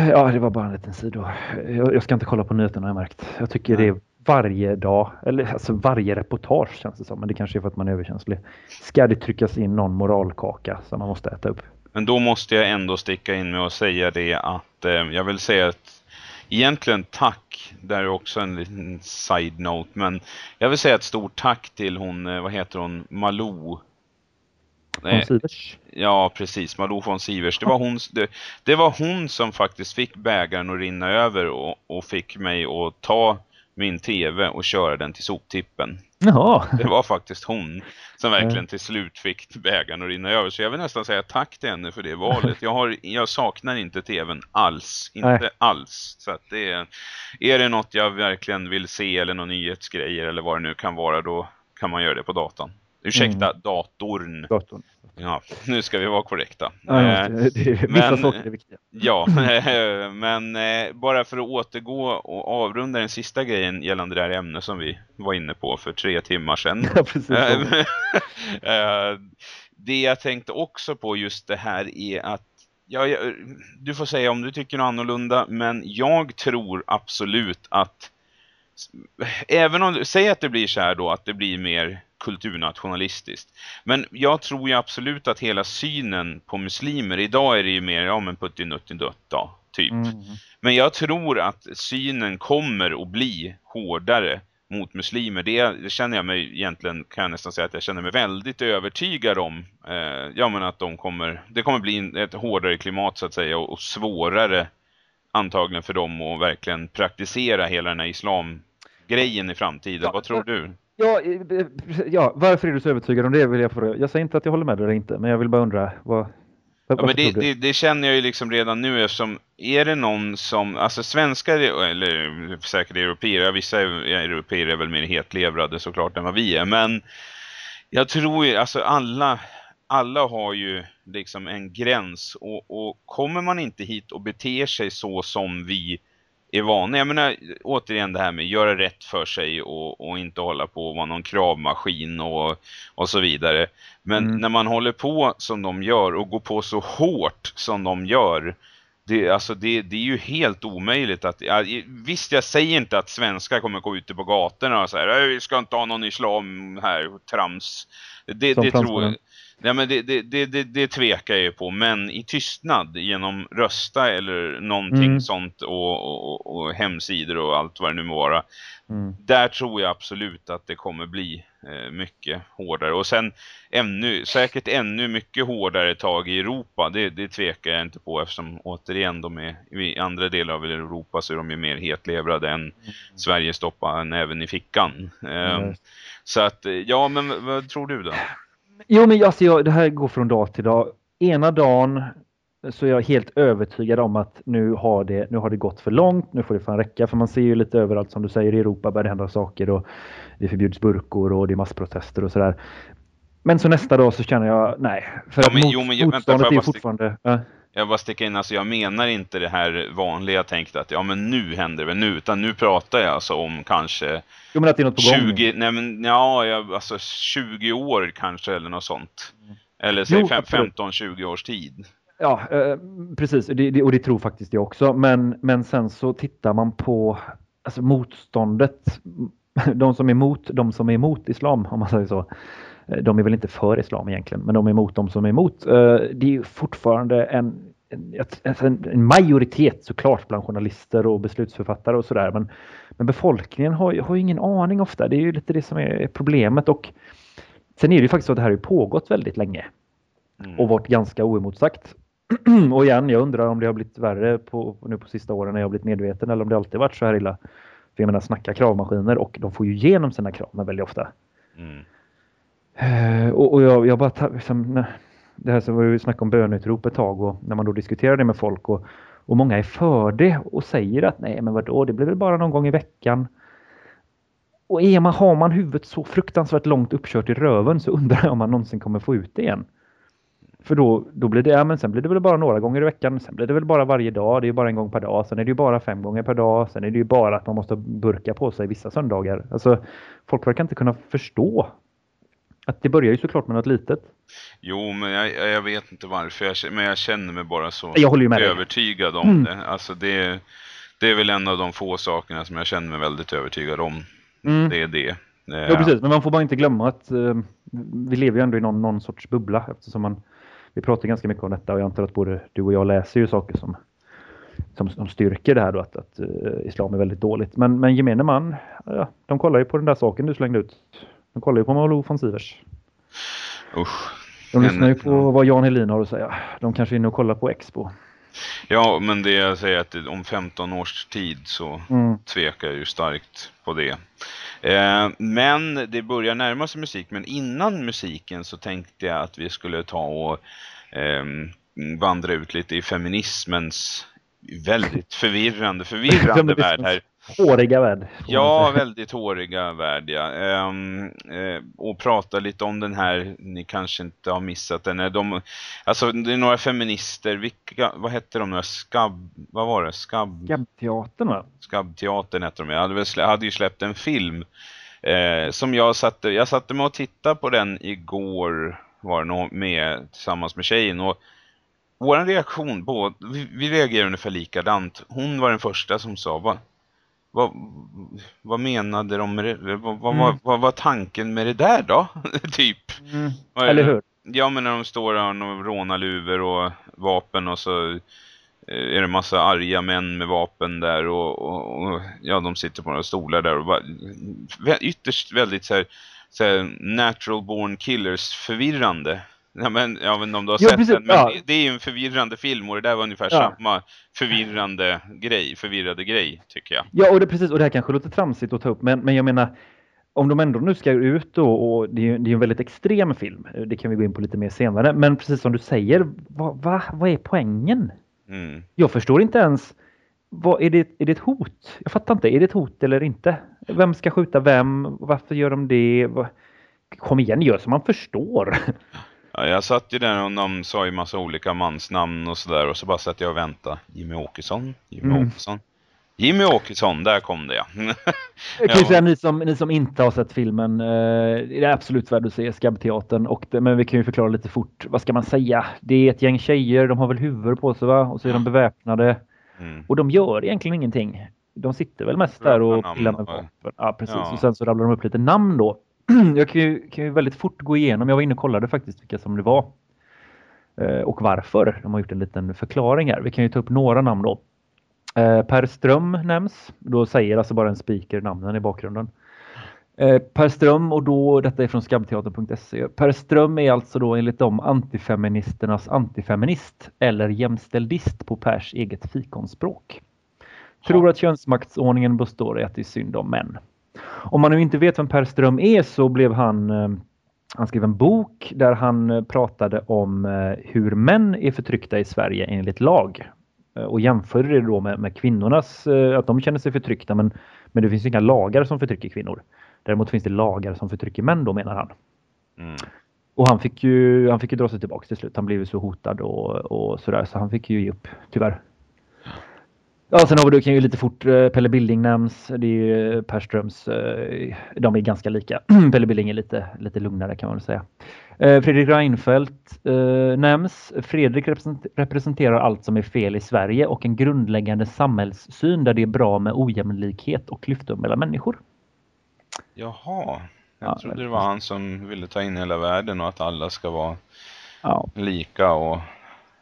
Ja, det var bara en liten sido. Jag, ska inte kolla på nyheterna, har jag märkt. Jag tycker Nej. det är varje dag, eller alltså varje reportage känns det som, men det kanske är för att man är överkänslig. Ska det tryckas in någon moralkaka som man måste äta upp? Men då måste jag ändå sticka in med att säga det att eh, jag vill säga att egentligen tack, där är också en liten side-note, men jag vill säga ett stort tack till hon, eh, vad heter hon, Malou. Von eh, Sivers. Ja, precis. Malou von Sivers. Det var, hon, det, det, var hon som faktiskt fick bägaren att rinna över och, och fick mig att ta min tv och köra den till soptippen. Jaha. Det var faktiskt hon som verkligen till slut fick bägaren att rinna över. Så jag vill nästan säga tack till henne för det valet. Jag, har, jag saknar inte tvn alls. Inte Nej. alls. Så det är, är det något jag verkligen vill se eller någon nyhetsgrejer eller vad det nu kan vara då kan man göra det på datan. Ursäkta, mm. datorn. datorn. Ja, nu ska vi vara korrekta. Ja, eh, det men, saker är viktiga. Ja, men eh, bara för att återgå och avrunda den sista grejen gällande det här ämnet som vi var inne på för tre timmar sedan. Ja, precis. Eh, det jag tänkte också på just det här är att ja, du får säga om du tycker något annorlunda, men jag tror absolut att även om du säger att det blir så här då, att det blir mer kulturnationalistiskt. Men jag tror ju absolut att hela synen på muslimer, idag är det ju mer, ja men puttinuttindutt då, typ. Mm. Men jag tror att synen kommer att bli hårdare mot muslimer. Det, det, känner jag mig egentligen, kan jag nästan säga att jag känner mig väldigt övertygad om. Eh, ja men att de kommer, det kommer bli ett hårdare klimat så att säga och, och svårare antagligen för dem att verkligen praktisera hela den här islamgrejen i framtiden. Ja, Vad tror du? Ja, ja, varför är du så övertygad om det? Vill jag, få, jag säger inte att jag håller med dig eller inte, men jag vill bara undra vad, Ja, men det, det, det, känner jag ju liksom redan nu eftersom är det någon som, alltså svenskar eller säkert europeer, vissa europeer är väl mer hetlevrade såklart än vad vi är, men jag tror ju, alltså alla, alla har ju liksom en gräns och, och kommer man inte hit och beter sig så som vi är vana. Jag menar, återigen det här med göra rätt för sig och, och inte hålla på att vara någon kravmaskin och, och så vidare. Men mm. när man håller på som de gör och går på så hårt som de gör det, alltså det, det är ju helt omöjligt att, ja, visst jag säger inte att svenskar kommer gå ute på gatorna och säga vi ska inte ha någon islam här, trams. Det, det tror jag. Nej, men det, det, det, det, tvekar jag ju på. Men i tystnad genom rösta eller någonting mm. sånt och, och, och, hemsidor och allt vad det nu må vara. Mm. Där tror jag absolut att det kommer bli eh, mycket hårdare. Och sen ännu, säkert ännu mycket hårdare tag i Europa. Det, det tvekar jag inte på eftersom återigen de är i andra delar av Europa så är de ju mer hetlevrade än mm. Sverige stoppar även i fickan. Eh, så att, ja men vad tror du då? Jo, men alltså, jag, det här går från dag till dag. Ena dagen så är jag helt övertygad om att nu har, det, nu har det gått för långt, nu får det fan räcka. För man ser ju lite överallt som du säger i Europa börjar det hända saker och det förbjuds burkor och det är massprotester och sådär. Men så nästa dag så känner jag nej. För ja, men, mot, jo, men, motståndet vänta, är fortfarande... Äh. Jag bara sticka in, alltså jag menar inte det här vanliga tänkt att ja men nu händer det nu, utan nu pratar jag alltså om kanske jo, men att det är något på 20, gång. nej men ja, jag, alltså 20 år kanske eller något sånt. Mm. Eller säg 15-20 års tid. Ja, eh, precis. Det, det, och det tror faktiskt jag också. Men, men sen så tittar man på alltså, motståndet. De som är emot, de som är emot islam, om man säger så. Eh, de är väl inte för islam egentligen, men de är emot de som är emot. Eh, det är fortfarande en, en, en majoritet såklart bland journalister och beslutsförfattare och sådär. Men, men befolkningen har, har ingen aning ofta. Det är ju lite det som är problemet. Och sen är det ju faktiskt så att det här har pågått väldigt länge. Mm. Och varit ganska oemotsagt. och igen, jag undrar om det har blivit värre på, nu på sista åren när jag har blivit medveten eller om det alltid varit så här illa. För jag menar, snacka kravmaskiner och de får ju igenom sina krav väldigt ofta. Mm. Eh, och, och, jag, jag bara, liksom, det här som vi snackade om bönutrop ett tag och när man då diskuterar det med folk och, och många är för det och säger att nej men vadå, det blir väl bara någon gång i veckan. Och är man, har man huvudet så fruktansvärt långt uppkört i röven så undrar jag om man någonsin kommer få ut det igen. För då, då blir det, ja men sen blir det väl bara några gånger i veckan, sen blir det väl bara varje dag, det är bara en gång per dag, sen är det ju bara fem gånger per dag, sen är det ju bara att man måste burka på sig vissa söndagar. Alltså, folk verkar inte kunna förstå att det börjar ju såklart med något litet. Jo, men jag, jag vet inte varför, jag, men jag känner mig bara så övertygad om mm. det. Alltså det, det är väl en av de få sakerna som jag känner mig väldigt övertygad om. Mm. Det är det. Ja, precis. Men man får bara inte glömma att uh, vi lever ju ändå i någon, någon sorts bubbla eftersom man vi pratar ganska mycket om detta och jag antar att både du och jag läser ju saker som, som, som styrker det här då att, att uh, islam är väldigt dåligt. Men, men gemene man, ja, de kollar ju på den där saken du slängde ut. De kollar ju på Malou von Sivers. Usch. De lyssnar ju på vad Jan Helin har att säga. De kanske är inne och kollar på Expo. Ja, men det jag säger att om 15 års tid så mm. tvekar jag ju starkt på det. Eh, men det börjar närma sig musik. Men innan musiken så tänkte jag att vi skulle ta och eh, vandra ut lite i feminismens väldigt förvirrande, förvirrande värld här. Håriga värld. Ja, väldigt håriga värld, ja. Um, uh, och prata lite om den här, ni kanske inte har missat den. De, alltså, det är några feminister, vilka, vad hette de? Skabb, vad var det? Skabb... Skabbteatern, va? Skabbteatern hette de. Jag hade, väl, hade ju släppt en film uh, som jag satte, jag satte mig och tittade på den igår, var det med tillsammans med tjejen. Och vår reaktion på, vi, vi reagerade ungefär likadant. Hon var den första som sa, vad vad, vad menade de med det? Vad, vad, Mm. vad, var tanken med det där då? typ. Är Eller hur? Ja, men när de står där och rånarluvor och vapen och så eh, är det massa arga män med vapen där och, och, och ja, de sitter på några stolar där och bara, ytterst väldigt så här, så här natural born killers förvirrande. Ja, men vet inte om du har Jo, sett precis, den, men ja. det är ju en förvirrande film och det där var ungefär Ja. samma förvirrande grej, förvirrade grej tycker jag. Ja, och det, precis. Och det här kanske låter tramsigt att ta upp, men, men jag menar om de ändå nu ska ut då, och det är, ju- det är en väldigt extrem film, det kan vi gå in på lite mer senare, men precis som du säger, vad, va, vad är poängen? Mm. Jag förstår inte ens, vad, är, det, är det ett hot? Jag fattar inte, är det ett hot eller inte? Vem ska skjuta vem? Varför gör de det? Kom igen, gör som man förstår. Ja, jag satt ju där och de sa ju massa olika mansnamn och sådär och så bara satt jag och väntade. Jimmy Åkesson, Jimmy Mm. Åkesson. Jimmy Åkesson, där kom det ja. Jag kan ju Ja. säga ni som, ni som inte har sett filmen, eh, det är absolut värd att se Skabbteatern. Och det, men vi kan ju förklara lite fort. Vad ska man säga? Det är ett gäng tjejer, de har väl huvud på sig va? Och så är de beväpnade. Mm. Och de gör egentligen ingenting. De sitter väl mest där och pillar med vapen. Ja, precis. Ja. Och sen så rabblar de upp lite namn då. Jag kan ju, kan ju väldigt fort gå igenom. Jag var inne och kollade faktiskt vilka som det var. Eh, och varför. De har gjort en liten förklaring här. Vi kan ju ta upp några namn då. Eh, per Ström nämns. Då säger alltså bara en speaker namnen i bakgrunden. Eh, per Ström och då, detta är från skabbteatern.se. Per Ström är alltså då enligt dem antifeministernas antifeminist eller jämställdist på Pers eget fikonspråk. Tror att könsmaktsordningen består i att det är synd om män. Om man nu inte vet vem Per Ström är så blev han eh, han skrev en bok där han eh, pratade om eh, hur män är förtryckta i Sverige enligt lag. Och jämförde det då med, med kvinnornas, att de känner sig förtryckta men, men det finns inga lagar som förtrycker kvinnor. Däremot finns det lagar som förtrycker män då menar han. Mm. Och han fick ju, han fick ju dra sig tillbaka till slut. Han blev ju så hotad och, och sådär så han fick ju ge upp tyvärr. Ja, sen har vi då kan ju lite fort eh, Pelle Bilding nämns. Det är ju Per Ströms. eh, De är ganska lika. Pelle Bilding är lite, lite lugnare kan man säga. Eh, Fredrik Reinfeldt eh, nämns. Fredrik represent- representerar allt som är fel i Sverige och en grundläggande samhällssyn där det är bra med ojämlikhet och klyftor mellan människor. Jaha, jag Ja, trodde det var han som ville ta in hela världen och att alla ska vara Ja, lika och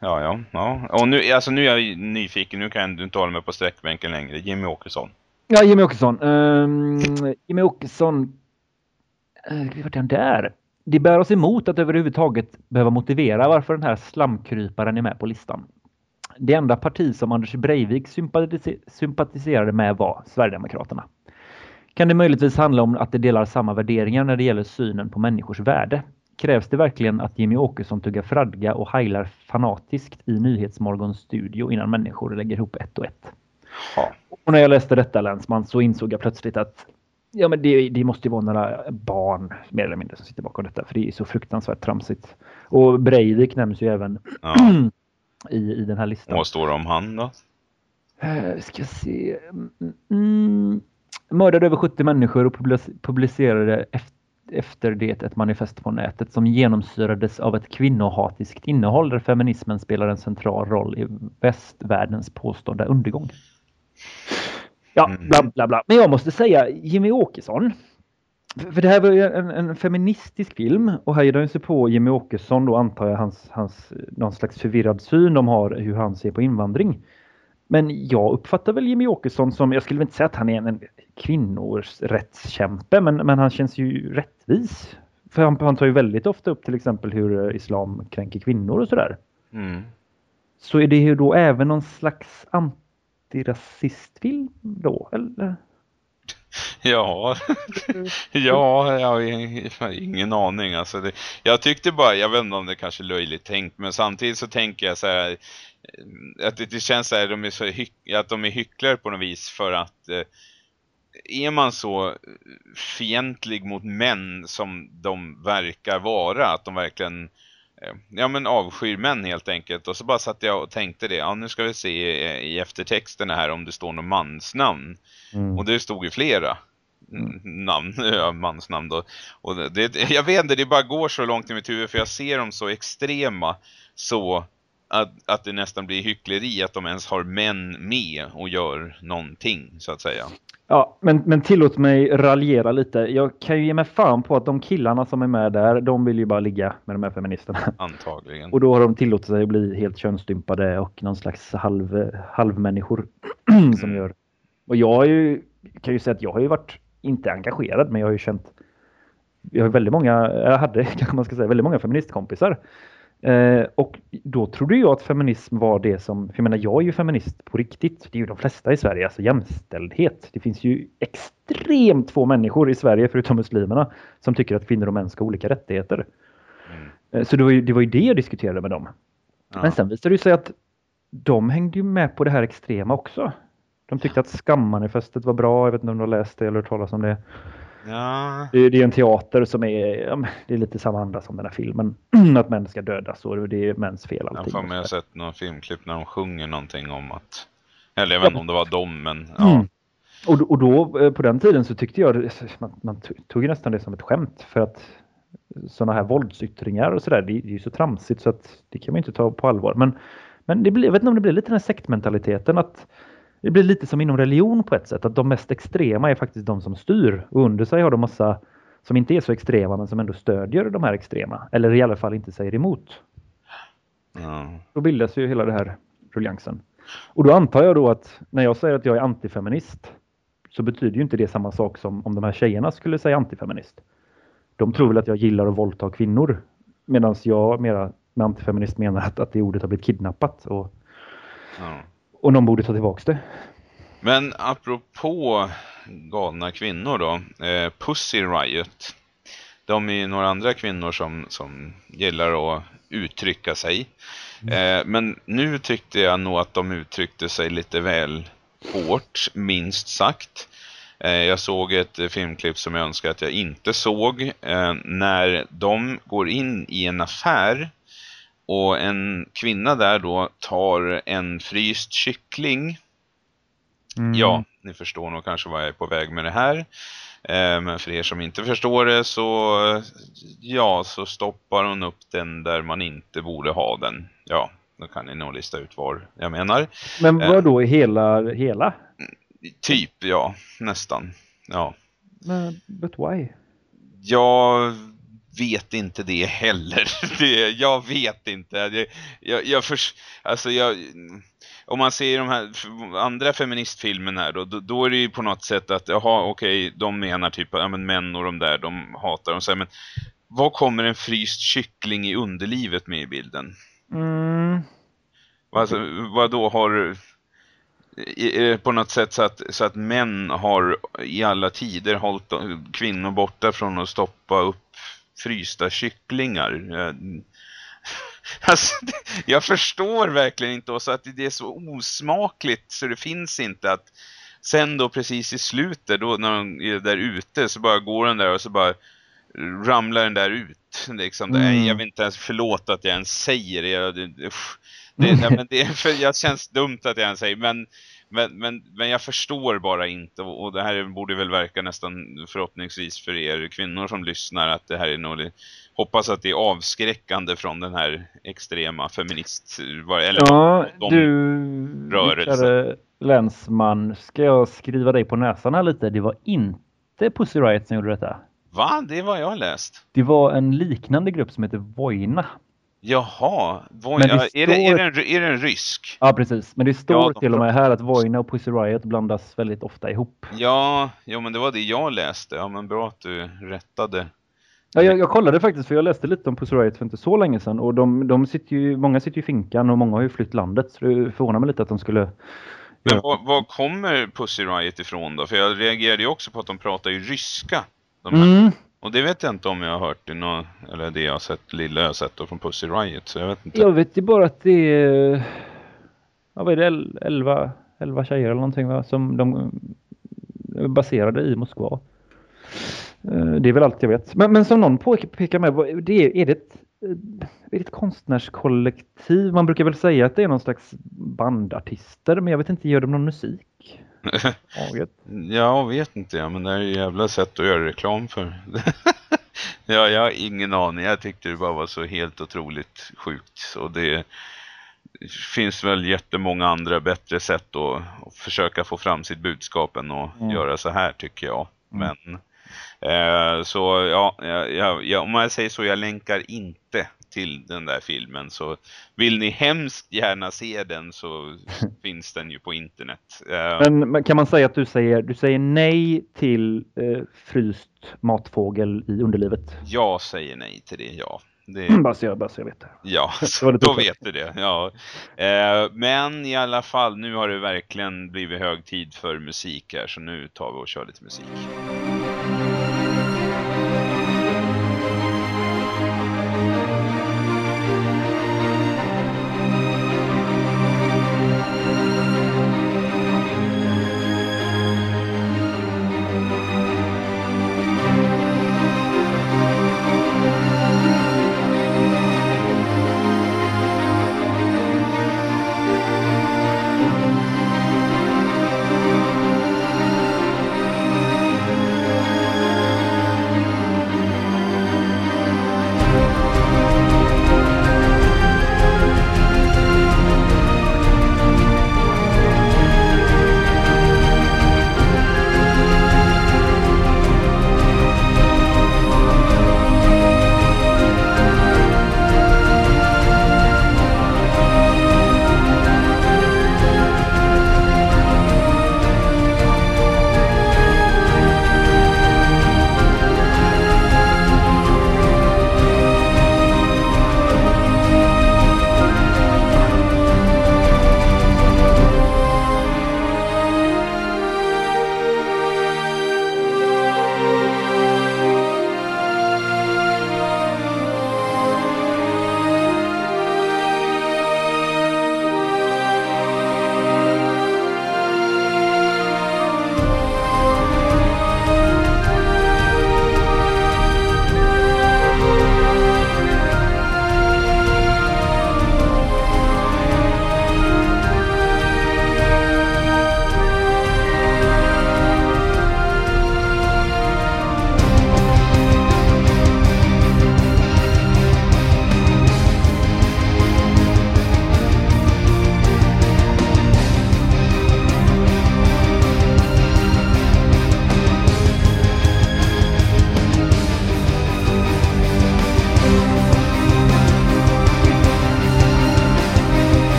ja, ja, ja. Och nu, alltså nu är jag nyfiken, nu kan jag inte hålla mig på sträckbänken längre. Jimmy Åkesson. Ja, Jimmy Åkesson. Um, Jimmy Åkesson. Uh, vart är han där? Det bär oss emot att överhuvudtaget behöva motivera varför den här slamkryparen är med på listan. Det enda parti som Anders Breivik sympatiserade med var Sverigedemokraterna. Kan det möjligtvis handla om att de delar samma värderingar när det gäller synen på människors värde? Krävs det verkligen att Jimmy Åkesson tuggar fradga och heilar fanatiskt i Nyhetsmorgons studio innan människor lägger ihop ett och ett? Ja. Och när jag läste detta Länsman så insåg jag plötsligt att ja, men det, det måste ju vara några barn mer eller mindre som sitter bakom detta. För det är så fruktansvärt tramsigt. Och Breivik nämns ju även ja. i, i den här listan. Vad står det om han då? Eh, ska se. Mm, mm, mördade över 70 människor och public- publicerade efter, efter det ett manifest på nätet som genomsyrades av ett kvinnohatiskt innehåll där feminismen spelar en central roll i västvärldens påstådda undergång. Ja, Mm. bla bla bla. Men jag måste säga Jimmy Åkesson. För det här var ju en, en feministisk film och här ger de sig på Jimmy Åkesson då antar jag hans, hans någon slags förvirrad syn de har hur han ser på invandring. Men jag uppfattar väl Jimmy Åkesson som, jag skulle inte säga att han är en, en kvinnors rättskämpe, men, men han känns ju rättvis. För han, han tar ju väldigt ofta upp till exempel hur islam kränker kvinnor och sådär. Mm. Så är det ju då även någon slags antirasistfilm då, eller? Ja, ja, jag har ingen aning. Alltså det, jag tyckte bara, jag vet inte om det kanske är löjligt tänkt, men samtidigt så tänker jag så här, eh, att det, det känns så här, de är så hyck, att de är hycklare på något vis för att eh, är man så fientlig mot män som de verkar vara, att de verkligen ja men avskyr män helt enkelt. Och så bara satt jag och tänkte det, ja nu ska vi se i, i eftertexterna här om det står någon mansnamn. Mm. Och det stod ju flera mm. namn, ja, mansnamn då. Och det, jag vet inte, det bara går så långt i mitt huvud för jag ser dem så extrema så att, att det nästan blir hyckleri att de ens har män med och gör någonting så att säga. Ja, men, men tillåt mig raljera lite. Jag kan ju ge mig fan på att de killarna som är med där, de vill ju bara ligga med de här feministerna. Antagligen. Och då har de tillåtit sig att bli helt könsstympade och någon slags halv, halvmänniskor som mm. gör. Och jag ju, kan ju säga att jag har ju varit, inte engagerad, men jag har ju känt jag har väldigt många, jag hade kanske man ska säga, väldigt många feministkompisar Eh, och då trodde jag att feminism var det som, för jag menar jag är ju feminist på riktigt, det är ju de flesta i Sverige, alltså jämställdhet. Det finns ju extremt få människor i Sverige, förutom muslimerna, som tycker att kvinnor och män ska ha olika rättigheter. Mm. Eh, så det var, ju, det var ju det jag diskuterade med dem. Ja. Men sen visade det sig att de hängde ju med på det här extrema också. De tyckte att skammanifestet var bra, jag vet inte om du har läst det eller hört talas om det. Ja. Det, det, är en teater som är, ja, det är lite samma anda som den här filmen. att män ska dödas och det är mäns fel allting. Jag mig sett någon filmklipp när de sjunger någonting om att, eller jag vet inte om det var dem men ja. Mm. Och, och då eh, på den tiden så tyckte jag, man, man tog nästan det som ett skämt för att sådana här våldsyttringar och sådär, det, det är ju så tramsigt så att det kan man inte ta på allvar. Men, men det blir, jag vet inte om det blir lite den här sektmentaliteten att det blir lite som inom religion på ett sätt, att de mest extrema är faktiskt de som styr och under sig har de massa som inte är så extrema men som ändå stödjer de här extrema, eller i alla fall inte säger emot. Mm. Då bildas ju hela det här ruljansen. Och då antar jag då att när jag säger att jag är antifeminist så betyder ju inte det samma sak som om de här tjejerna skulle säga antifeminist. De tror väl att jag gillar att våldta kvinnor medan jag mera med antifeminist menar att, att det ordet har blivit kidnappat. Och, mm. Och någon borde ta tillbaka det. Men apropå galna kvinnor då. Eh, Pussy Riot. De är ju några andra kvinnor som, som gillar att uttrycka sig. Mm. Eh, men nu tyckte jag nog att de uttryckte sig lite väl hårt, minst sagt. Eh, jag såg ett filmklipp som jag önskar att jag inte såg. Eh, när de går in i en affär och en kvinna där då tar en fryst kyckling. Mm. Ja, ni förstår nog kanske vad jag är på väg med det här. Eh, men för er som inte förstår det så, ja, så stoppar hon upp den där man inte borde ha den. Ja, då kan ni nog lista ut var jag menar. Men vad eh, då i hela, hela? Typ, ja, nästan. Ja. Men, but why? Ja, vet inte det heller. Det, jag vet inte. Det, jag, jag för, alltså jag, om man ser de här andra feministfilmerna här då, då, då, är det ju på något sätt att jaha, okej, de menar typ ja, men män och de där, de hatar dem. Så men vad kommer en fryst kyckling i underlivet med i bilden? Mm. Alltså, vad då har på något sätt så att, så att män har i alla tider hållit kvinnor borta från att stoppa upp frysta kycklingar. Alltså, jag förstår verkligen inte så att det är så osmakligt så det finns inte att sen då precis i slutet då när de är där ute så bara går den där och så bara ramlar den där ut liksom. Mm. Jag vill inte ens förlåta att jag ens säger det. Jag, det, det, men det, för jag känns dumt att jag ens säger men men, men, men jag förstår bara inte och det här borde väl verka nästan förhoppningsvis för er kvinnor som lyssnar att det här är nog hoppas att det är avskräckande från den här extrema feminist eller ja, de, du rörelsen. länsman, ska jag skriva dig på näsan här lite? Det var inte Pussy Riot som gjorde detta. Va? Det var jag läst. Det var en liknande grupp som heter Vojna. Jaha, Vojna, det står... är, det, är, det en, är det en rysk? Ja, precis. Men det står ja, till och med här att Vojna och Pussy Riot blandas väldigt ofta ihop. Ja, ja, men det var det jag läste. Ja, men bra att du rättade. Ja, jag, jag kollade faktiskt för jag läste lite om Pussy Riot för inte så länge sedan. Och de, de sitter ju, många sitter ju i finkan och många har ju flytt landet. Så det förvånar mig lite att de skulle... Men var, var kommer Pussy Riot ifrån då? För jag reagerade ju också på att de pratar ju ryska. De mm. Och det vet jag inte om jag har hört i någon, eller det jag har sett, lilla jag har sett då från Pussy Riot, så jag vet inte. Jag vet ju bara att det är, ja, vad är det, 11, 11 tjejer eller någonting va, som de är baserade i Moskva. Eh, det är väl allt jag vet. Men, men som någon påpekar med, det är, är det ett eh, är det ett konstnärskollektiv? Man brukar väl säga att det är någon slags bandartister, men jag vet inte, gör de någon musik? Jag vet inte, ja, men det är ju jävla sätt att göra reklam för. ja, jag har ingen aning. Jag tyckte det bara var så helt otroligt sjukt. Och det, finns väl jättemånga andra bättre sätt att, att försöka få fram sitt budskap än att mm. göra så här tycker jag. Mm. Men eh, så ja, ja, ja, om jag säger så, jag länkar inte till den där filmen så vill ni hemskt gärna se den så finns den ju på internet. Eh, men, kan man säga att du säger, du säger nej till eh, fryst matfågel i underlivet? Jag säger nej till det, ja. Det... bara, så jag, bara så jag vet det. Ja, så då vet du det. Ja. Eh, men i alla fall, nu har det verkligen blivit hög tid för musik här så nu tar vi och kör lite musik.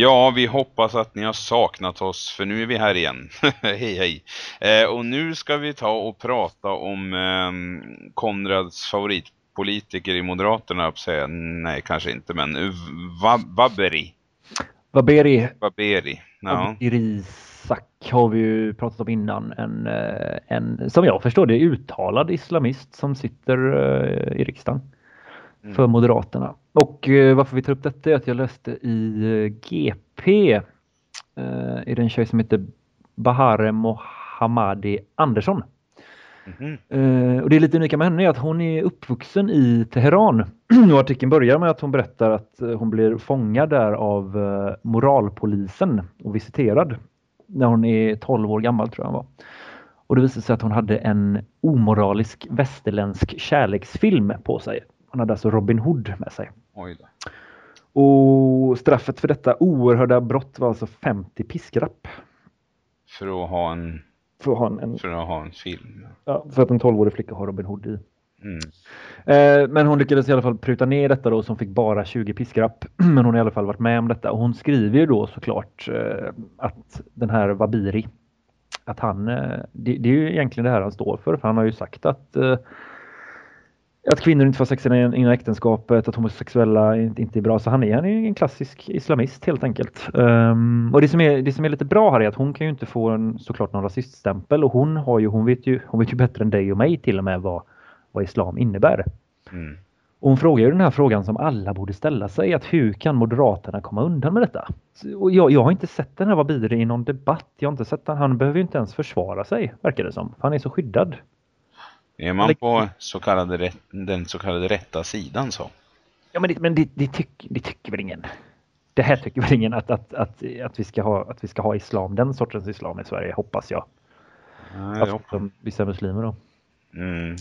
Ja, vi hoppas att ni har saknat oss för nu är vi här igen. hej hej. Eh, och nu ska vi ta och prata om eh, Konrads favoritpolitiker i Moderaterna. Säga. Nej, kanske inte, men Vaberi. Vaberi. Vaberi. Ja. Isak har vi ju pratat om innan. En, eh, en, som jag förstår det, uttalad islamist som sitter eh, i riksdagen mm. för Moderaterna. Och eh, varför vi tar upp detta är att jag läste i eh, GP eh, i den tjej som heter Bahare Mohammadi Andersson. Mm -hmm. och det är lite unika med henne är att hon är uppvuxen i Teheran. och artikeln börjar med att hon berättar att hon blir fångad där av moralpolisen och visiterad när hon är 12 år gammal tror jag hon var. Och det visade sig att hon hade en omoralisk västerländsk kärleksfilm på sig. Hon hade alltså Robin Hood med sig. Och straffet för detta oerhörda brott var alltså 50 piskrapp. För att ha en, för att ha en, en för att ha en film? Ja, för att en 12-årig flicka har Robin Hood i. Mm. Eh, men hon lyckades i alla fall pruta ner detta då som fick bara 20 piskrapp. Men hon har i alla fall varit med om detta och hon skriver ju då såklart eh, att den här Wabiri att han, eh, det, det, är ju egentligen det här han står för, för han har ju sagt att att kvinnor inte får sex innan äktenskapet, att homosexuella inte är bra. Så han är, han är en klassisk islamist helt enkelt. Um, och det som, är, det som är lite bra här är att hon kan ju inte få en, såklart någon rasiststämpel och hon har ju, hon vet ju, hon vet ju bättre än dig och mig till och med vad, vad islam innebär. Mm. Och hon frågar ju den här frågan som alla borde ställa sig, att hur kan Moderaterna komma undan med detta? Och jag, jag har inte sett den här Wabiri i någon debatt. Jag har inte sett den. Han behöver ju inte ens försvara sig, verkar det som. Han är så skyddad. Är man på så kallade, den så kallade rätta sidan så? Ja, men det, men det, det, tyck, det tycker väl ingen. Det här tycker väl ingen att, att, att, att, vi ska ha, att vi ska ha islam, den sortens islam i Sverige, hoppas jag. Nej, jag vissa muslimer då. Mm.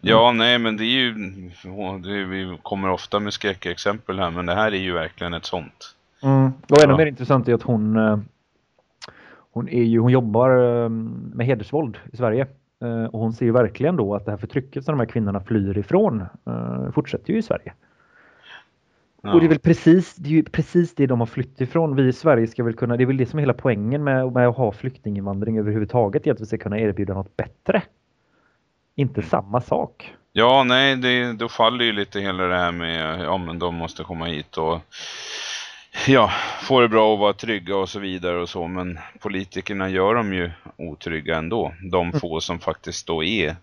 Ja, nej, men det är ju, det vi kommer ofta med skräckexempel här, men det här är ju verkligen ett sånt. Mm. Och ännu ja. mer intressant är att hon, eh, hon, är ju, hon jobbar eh, med hedersvåld i Sverige. Eh, och hon ser ju verkligen då att det här förtrycket som de här kvinnorna flyr ifrån fortsätter ju i Sverige. Ja. Och det är väl precis det, är ju precis det de har flytt ifrån. Vi i Sverige ska väl kunna, det är väl det som är hela poängen med, med att ha flyktinginvandring överhuvudtaget, är att vi ska kunna erbjuda något bättre inte samma sak. Ja, nej, det, då faller ju lite hela det här med ja, men de måste komma hit och ja, få det bra och vara trygga och så vidare och så. Men politikerna gör dem ju otrygga ändå. De mm. få som faktiskt då är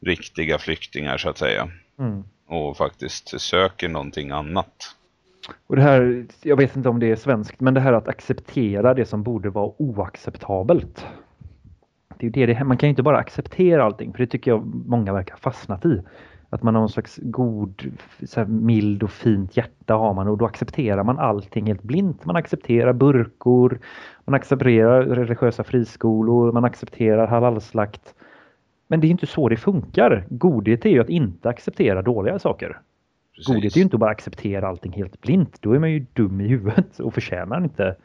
riktiga flyktingar så att säga. Mm. Och faktiskt söker någonting annat. Och det här, jag vet inte om det är svenskt, men det här att acceptera det som borde vara oacceptabelt. Det är det, man kan ju inte bara acceptera allting, för det tycker jag många verkar fastnat i. Att man har någon slags god, här, mild och fint hjärta har man och då accepterar man allting helt blint. Man accepterar burkor, man accepterar religiösa friskolor, man accepterar halalslakt. Men det är inte så det funkar. Godhet är ju att inte acceptera dåliga saker. Precis. Godhet är ju inte att bara acceptera allting helt blint. Då är man ju dum i huvudet och förtjänar, inte,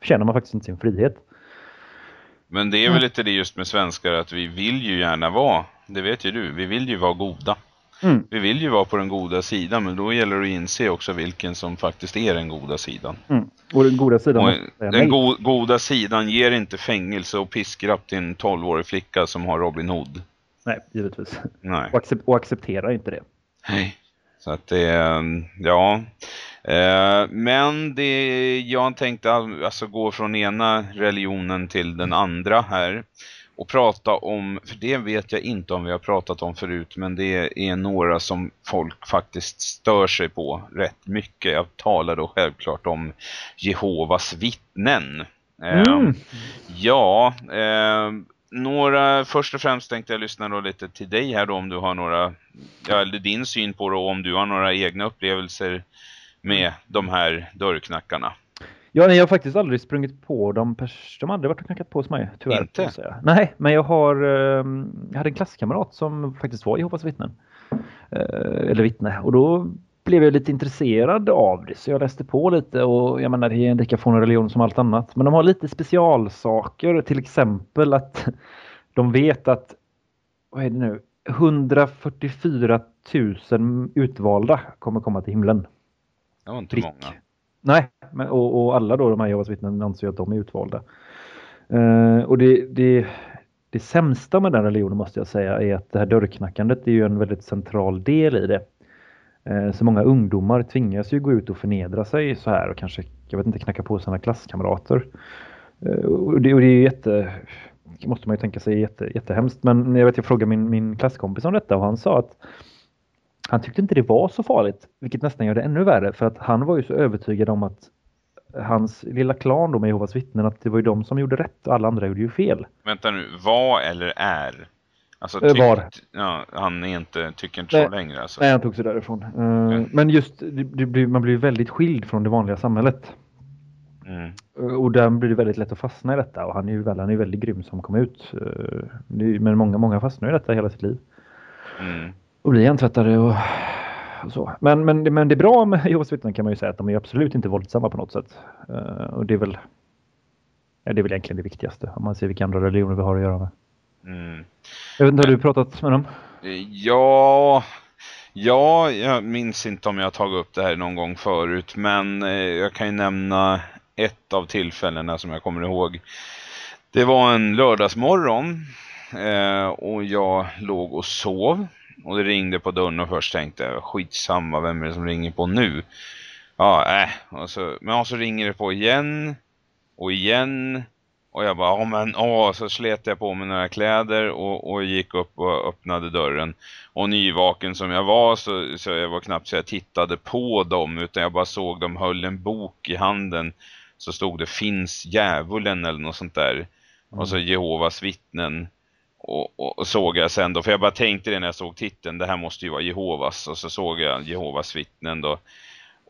förtjänar man faktiskt inte sin frihet. Men det är väl lite det just med svenskar att vi vill ju gärna vara, det vet ju du, vi vill ju vara goda. Mm. Vi vill ju vara på den goda sidan men då gäller det att inse också vilken som faktiskt är den goda sidan. Mm. Och den goda sidan? Och den go goda sidan ger inte fängelse och piskrapp till en 12-årig flicka som har Robin Hood. Nej, givetvis. Nej. Och, accept och accepterar inte det. Nej. Så att det, ja. Eh, men det, jag tänkte alltså gå från ena religionen till den andra här. Och prata om, för det vet jag inte om vi har pratat om förut, men det är några som folk faktiskt stör sig på rätt mycket. Jag talar då självklart om Jehovas vittnen. Eh, mm. ja, eh, några, först och främst tänkte jag lyssna då lite till dig här då om du har några, ja, din syn på det och om du har några egna upplevelser med de här dörrknackarna. Ja, nej, jag har faktiskt aldrig sprungit på dem. De har aldrig varit och knackat på hos mig, tyvärr. Inte? Nej, men jag har ehm, jag hade en klasskamrat som faktiskt var Jehovas vittnen. Eh, eller vittne. Och då blev jag lite intresserad av det så jag läste på lite och jag menar det är en dikafon religion som allt annat. Men de har lite specialsaker, till exempel att de vet att vad är det nu? 144 000 utvalda kommer komma till himlen. Det var inte Prick. många. Nej, men, och, och, alla då de här Jehovas vittnen anser att de är utvalda. Uh, och det, det, det sämsta med den religionen måste jag säga är att det här dörrknackandet är ju en väldigt central del i det. Uh, så många ungdomar tvingas ju gå ut och förnedra sig så här och kanske, jag vet inte, knacka på sina klasskamrater. Uh, och, det, och det är jätte måste man ju tänka sig jätte, jättehemskt. Men jag vet jag frågade min, min klasskompis om detta och han sa att han tyckte inte det var så farligt, vilket nästan gör det ännu värre för att han var ju så övertygad om att hans lilla klan då med Jehovas vittnen att det var ju de som gjorde rätt och alla andra gjorde ju fel. Vänta nu, vad eller är? Alltså, tyckt, Var? Ja, han är inte, tycker inte nej, så längre. Alltså. Nej, han tog sig därifrån. Uh, mm. Men just, det, det man blir väldigt skild från det vanliga samhället. Mm. Och där blir det väldigt lätt att fastna i detta och han är ju han är väldigt grym som kom ut. Men många, många fastnar i detta hela sitt liv. Mm. Och blir hjärntvättade och, och, så. Men, men, men det är bra med Jehovas vittnen kan man ju säga att de är absolut inte våldsamma på något sätt. Och det är väl Ja, det är väl egentligen det viktigaste om man ser vilka andra religioner vi har att göra med. Mm. Jag vet inte, har du pratat med dem? Ja, ja, jag minns inte om jag har tagit upp det här någon gång förut. Men eh, jag kan ju nämna ett av tillfällena som jag kommer ihåg. Det var en lördagsmorgon eh, och jag låg och sov. Och det ringde på dörren och först tänkte jag, skitsamma, vem är det som ringer på nu? Ja, äh. Och så, men så ringer det på igen och igen. Och jag bara, ja men åh, så slet jag på mig några kläder och, och gick upp och öppnade dörren. Och nyvaken som jag var så, så jag var knappt så jag tittade på dem utan jag bara såg dem höll en bok i handen. Så stod det finns djävulen eller något sånt där. Mm. Och så Jehovas vittnen. Och, och, och, såg jag sen då, för jag bara tänkte det när jag såg titeln, det här måste ju vara Jehovas. Och så såg jag Jehovas vittnen då.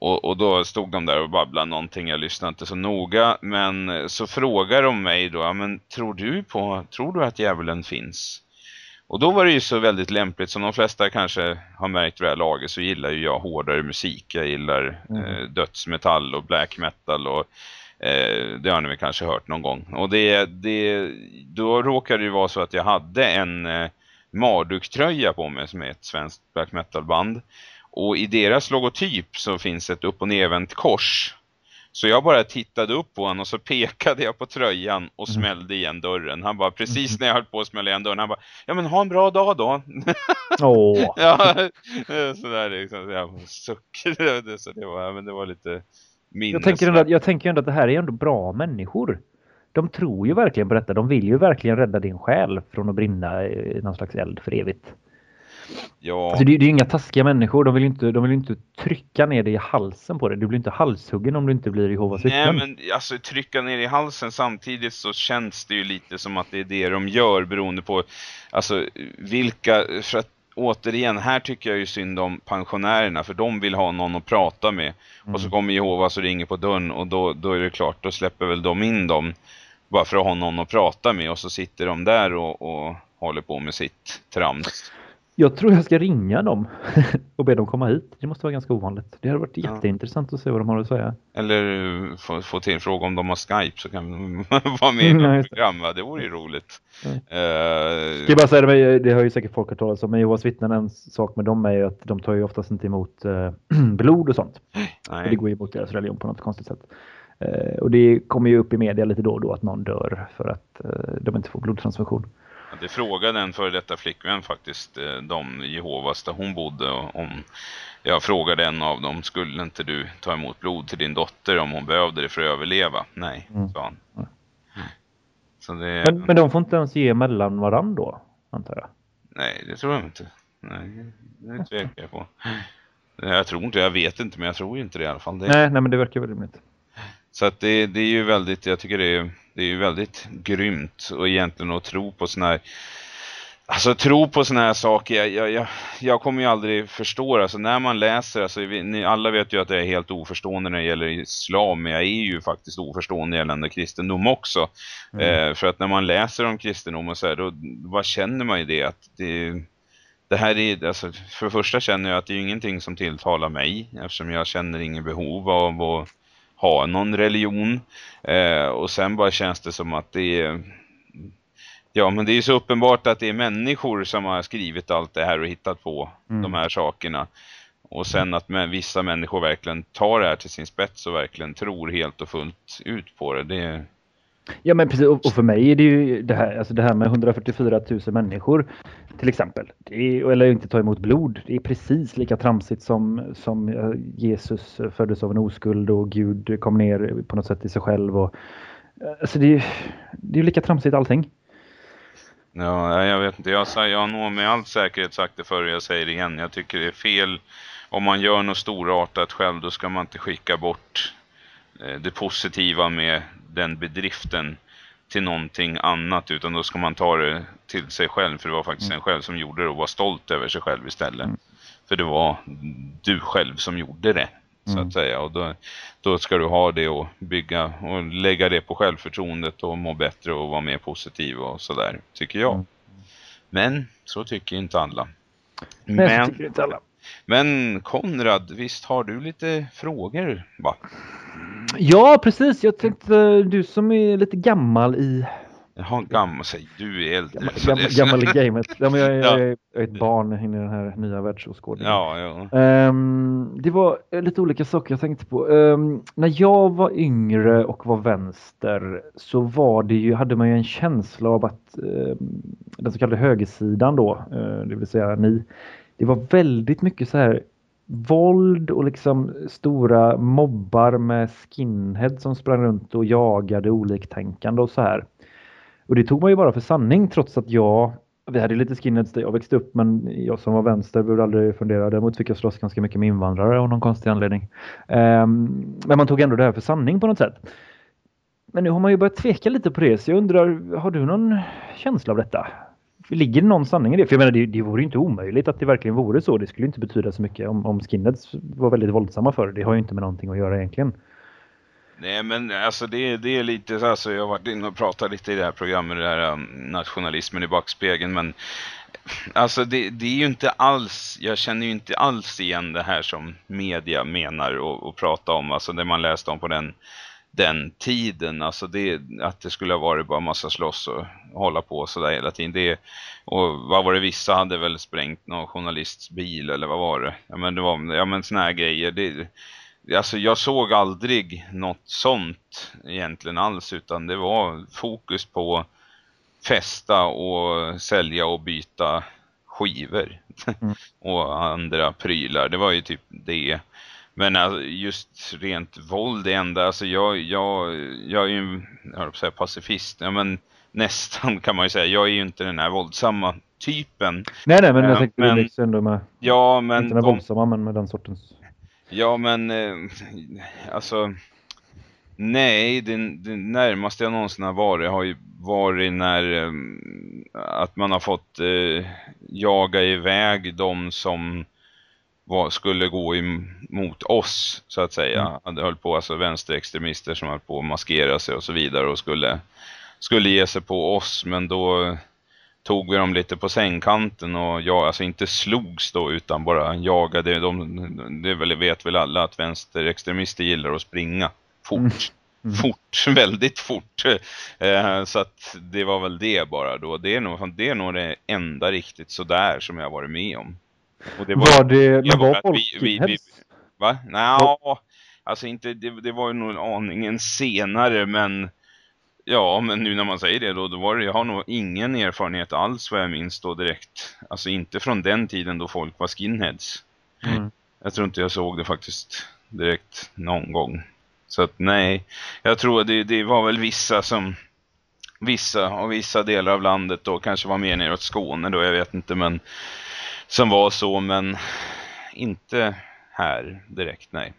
Och, och, då stod de där och babblade någonting, jag lyssnade inte så noga. Men så frågar de mig då, men tror du på, tror du att djävulen finns? Och då var det ju så väldigt lämpligt, som de flesta kanske har märkt vid det här laget så gillar ju jag hårdare musik. Jag gillar mm. eh, dödsmetall och black metal och det har ni väl kanske hört någon gång. Och det, det, då råkade det vara så att jag hade en eh, Marduk-tröja på mig som är ett svenskt black metal band. Och i deras logotyp så finns ett upp- och nedvänt kors. Så jag bara tittade upp på honom och så pekade jag på tröjan och mm. smällde igen dörren. Han bara, precis mm. när jag höll på att smälla igen dörren, han bara, ja men ha en bra dag då. Åh. ja, sådär liksom, jag suck. så det var, men det var lite. Jag tänker, ändå, jag tänker ändå att det här är ändå bra människor. De tror ju verkligen på detta. De vill ju verkligen rädda din själ från att brinna i någon slags eld för evigt. Ja. Alltså det, det är inga taskiga människor. De vill ju inte, de vill inte trycka ner dig i halsen på det. Du blir inte halshuggen om du inte blir Jehovas vittnen. Nej, men alltså trycka ner i halsen samtidigt så känns det ju lite som att det är det de gör beroende på alltså vilka, för att återigen, här tycker jag ju synd om pensionärerna för de vill ha någon att prata med. Mm. Och så mm. kommer Jehovas och ringer på dörren och då, då är det klart, då släpper väl de in dem bara för att ha någon att prata med och så sitter de där och, och håller på med sitt trams. Jag tror jag ska ringa dem och be dem komma hit. Det måste vara ganska ovanligt. Det hade varit jätteintressant att se vad de har att säga. Eller eh, få, få till en fråga om de har Skype så kan de vara med i något program. Det vore ju roligt. Mm. Uh, jag bara säga det, det har ju säkert folk hört talas om. Men Jehovas vittnen, en sak med dem är ju att de tar ju oftast inte emot uh, blod och sånt. Nej. Och det går ju emot deras religion på något konstigt sätt. Uh, och det kommer ju upp i media lite då och då att någon dör för att de inte får blodtransfusion. Det frågade en före detta flickvän faktiskt, eh, de Jehovas där hon bodde om jag frågade en av dem, skulle inte du ta emot blod till din dotter om hon behövde det för att överleva? Nej, mm. sa han. Mm. Så det... men, men de får inte ens ge mellan varandra då, antar jag? Nej, det tror jag inte. Nej, det tvekar jag på. Jag tror inte, jag vet inte, men jag tror inte det i alla fall. Det... Nej, nej, men det verkar väl rimligt. Så att det, det är ju väldigt, jag tycker det är, det är ju väldigt grymt och egentligen att tro på sådana här Alltså tro på sådana här saker, jag, jag, jag, jag, kommer ju aldrig förstå Alltså när man läser, alltså, vi, ni, alla vet ju att jag är helt oförstående när det gäller islam. Men jag är ju faktiskt oförstående gällande kristendom också. Mm. Eh, för att när man läser om kristendom och så här, då vad känner man ju det att det, det här är, alltså, för det första känner jag att det är ingenting som tilltalar mig. Eftersom jag känner ingen behov av att ha någon religion. Eh, och sen bara känns det som att det är... Ja, men det är så uppenbart att det är människor som har skrivit allt det här och hittat på mm. de här sakerna. Och sen att vissa människor verkligen tar det här till sin spets och verkligen tror helt och fullt ut på det. det Ja men precis och för mig är det ju det här, alltså det här med 144 000 människor till exempel. Är, eller inte ta emot blod. Det är precis lika tramsigt som, som eh, Jesus föddes av en oskuld och Gud kom ner på något sätt i sig själv. Och, eh, alltså det, är, det är lika tramsigt allting. Ja, jag vet inte. Jag, jag har nog med all säkerhet sagt det förr jag säger det igen. Jag tycker det är fel. Om man gör något storartat själv då ska man inte skicka bort det positiva med den bedriften till någonting annat utan då ska man ta det till sig själv för det var faktiskt mm. en själv som gjorde det och var stolt över sig själv istället. Mm. För det var du själv som gjorde det så att mm. säga och då, då ska du ha det och bygga och lägga det på självförtroendet och må bättre och vara mer positiv och sådär tycker jag. Mm. Men så tycker inte alla. Men, Nej, tycker inte alla. Men Konrad, visst har du lite frågor va? Ja, precis. Jag tänkte, du som är lite gammal i Jaha, gammal, säg du är äldre. Gammal, gammal, gammal i gamet. Ja, men jag, är, ja. jag är ett barn i den här nya världsåskådningen. Ja, ja. Um, det var lite olika saker jag tänkte på. Um, när jag var yngre och var vänster så var det ju, hade man ju en känsla av att um, den så kallade högersidan då, uh, det vill säga ni, det var väldigt mycket så här våld och liksom stora mobbar med skinhead som sprang runt och jagade oliktänkande och så här. Och det tog man ju bara för sanning trots att jag, vi hade lite skinheads där jag växte upp men jag som var vänster behövde aldrig fundera. Däremot fick jag slåss ganska mycket med invandrare av någon konstig anledning. Um, men man tog ändå det här för sanning på något sätt. Men nu har man ju börjat tveka lite på det så jag undrar, har du någon känsla av detta? Ligger det någon sanning i det? För jag menar, det, det vore inte omöjligt att det verkligen vore så. Det skulle inte betyda så mycket om, om skinheads var väldigt våldsamma för det. Det har ju inte med någonting att göra egentligen. Nej men alltså det, det är lite så alltså, jag har varit inne och pratat lite i det här programmet, det här um, nationalismen i backspegeln men alltså det, det, är ju inte alls, jag känner ju inte alls igen det här som media menar och, och prata om, alltså det man läste om på den, den tiden, alltså det, att det skulle ha varit bara massa slåss och hålla på sådär hela tiden, det, och vad var det, vissa hade väl sprängt någon journalists bil eller vad var det, ja men det var, ja men såna här grejer, det Alltså jag såg aldrig något sånt egentligen alls utan det var fokus på festa och sälja och byta skivor mm. och andra prylar. Det var ju typ det. Men alltså, just rent våld det enda, alltså jag, jag, jag är ju jag säga pacifist, ja, men nästan kan man ju säga. Jag är ju inte den här våldsamma typen. Nej, nej, men jag tänkte men, liksom ändå med, ja, men inte den våldsamma, men med den sortens Ja, men eh, alltså nej, det, det närmaste jag någonsin har varit har ju varit när eh, att man har fått eh, jaga iväg de som var, skulle gå emot oss så att säga. Mm. Det höll på alltså vänsterextremister som höll på att maskera sig och så vidare och skulle skulle ge sig på oss men då tog vi dem lite på sängkanten och jag alltså inte slogs då utan bara jagade de, det väl, vet väl alla att vänsterextremister gillar att springa fort. Mm. Mm. Fort, väldigt fort. Eh, så att det var väl det bara då. Det är nog det, är nog det enda riktigt sådär som jag varit med om. Och det var, var det, men var folk vi, vi, vi, Va? Nej, no, alltså inte, det, det var ju nog aningen senare men Ja, men nu när man säger det då, då var det, jag har nog ingen erfarenhet alls vad jag minns då direkt. Alltså inte från den tiden då folk var skinheads. Mm. Jag tror inte jag såg det faktiskt direkt någon gång. Så att nej, jag tror det, det var väl vissa som, vissa och vissa delar av landet då kanske var mer neråt Skåne då, jag vet inte men som var så, men inte här direkt, nej.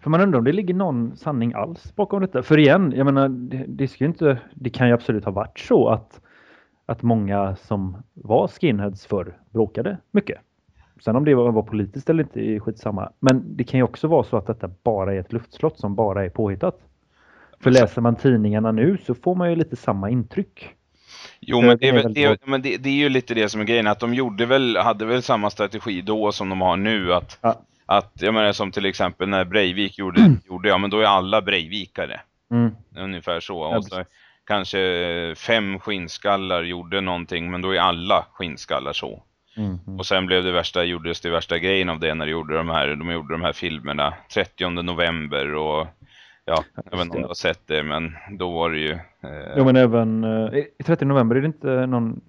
För man undrar om det ligger någon sanning alls bakom detta. För igen, jag menar, det, det, inte, det kan ju absolut ha varit så att, att många som var skinheads för bråkade mycket. Sen om det var, var politiskt eller inte är skitsamma. Men det kan ju också vara så att detta bara är ett luftslott som bara är påhittat. För läser man tidningarna nu så får man ju lite samma intryck. Jo, men, det är, väl, det, men det, det, är ju lite det som är grejen. Att de gjorde väl, hade väl samma strategi då som de har nu. Att ja att, jag menar som till exempel när Breivik gjorde, mm. gjorde ja men då är alla Breivikare. Mm. Ungefär så. Och så kanske fem skinnskallar gjorde någonting men då är alla skinnskallar så. Mm. Och sen blev det värsta, gjordes det värsta grejen av det när de gjorde de här, de gjorde de här filmerna 30 november och ja, jag vet inte om du har sett det men då var det ju... Jo men även eh, 30 november är det inte någon,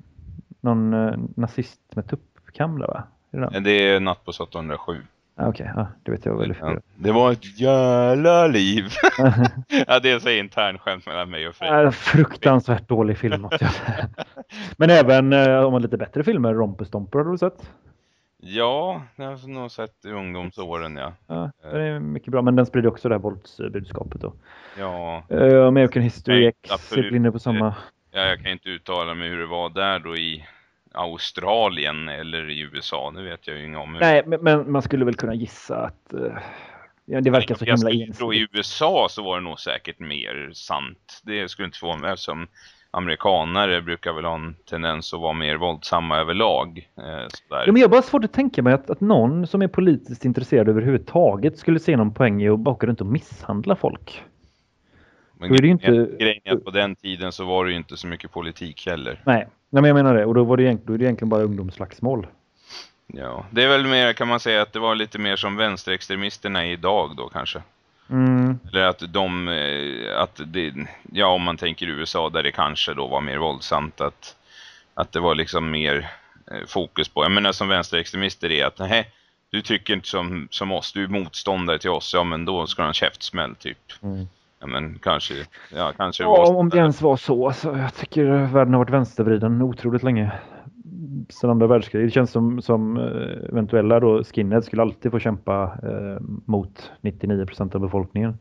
någon eh, nazist med tuppkam där va? Är det, det är natt på 1707. Okej, okay, ja, det vet jag väl. Ja, det var ett jävla liv. ja, det är så internskämt mellan mig och Fredrik. Fruktansvärt dålig film måste jag säga. Men även eh, om man lite bättre filmer, Romper Stomper har du sett? Ja, det har jag nog sett i ungdomsåren, ja. Ja, det är mycket bra, men den sprider också det här våldsbudskapet då. Ja. Uh, American History X inne på samma. Ja, jag kan inte uttala mig hur det var där då i Australien eller i USA. Det vet jag ju inget om. Hur... Nej, men, men, man skulle väl kunna gissa att uh, ja, det verkar så jag himla ensidigt. I USA så var det nog säkert mer sant. Det skulle inte få med som amerikanare brukar väl ha en tendens att vara mer våldsamma överlag. Eh, ja, men jag har bara svårt att tänka mig att, att någon som är politiskt intresserad överhuvudtaget skulle se någon poäng i att åka runt och misshandla folk. Men grejen, inte... grejen är att på den tiden så var det ju inte så mycket politik heller. Nej, Nej men jag menar det. Och då, var det egentligen, då är det egentligen bara ungdomsslagsmål. Ja, det är väl mer kan man säga att det var lite mer som vänsterextremisterna är idag då kanske. Mm. Eller att de, eh, att det, ja om man tänker USA där det kanske då var mer våldsamt att, att det var liksom mer eh, fokus på, jag menar som vänsterextremister är att nej, du tycker inte som, som oss, du är motståndare till oss, ja men då ska du ha en käftsmäll typ. Mm. Ja men kanske, ja kanske ja, om det ens var så, så jag tycker världen har varit vänstervriden otroligt länge sedan andra världskriget. Det känns som, som eh, eventuella då skinheads skulle alltid få kämpa eh, mot 99 procent av befolkningen.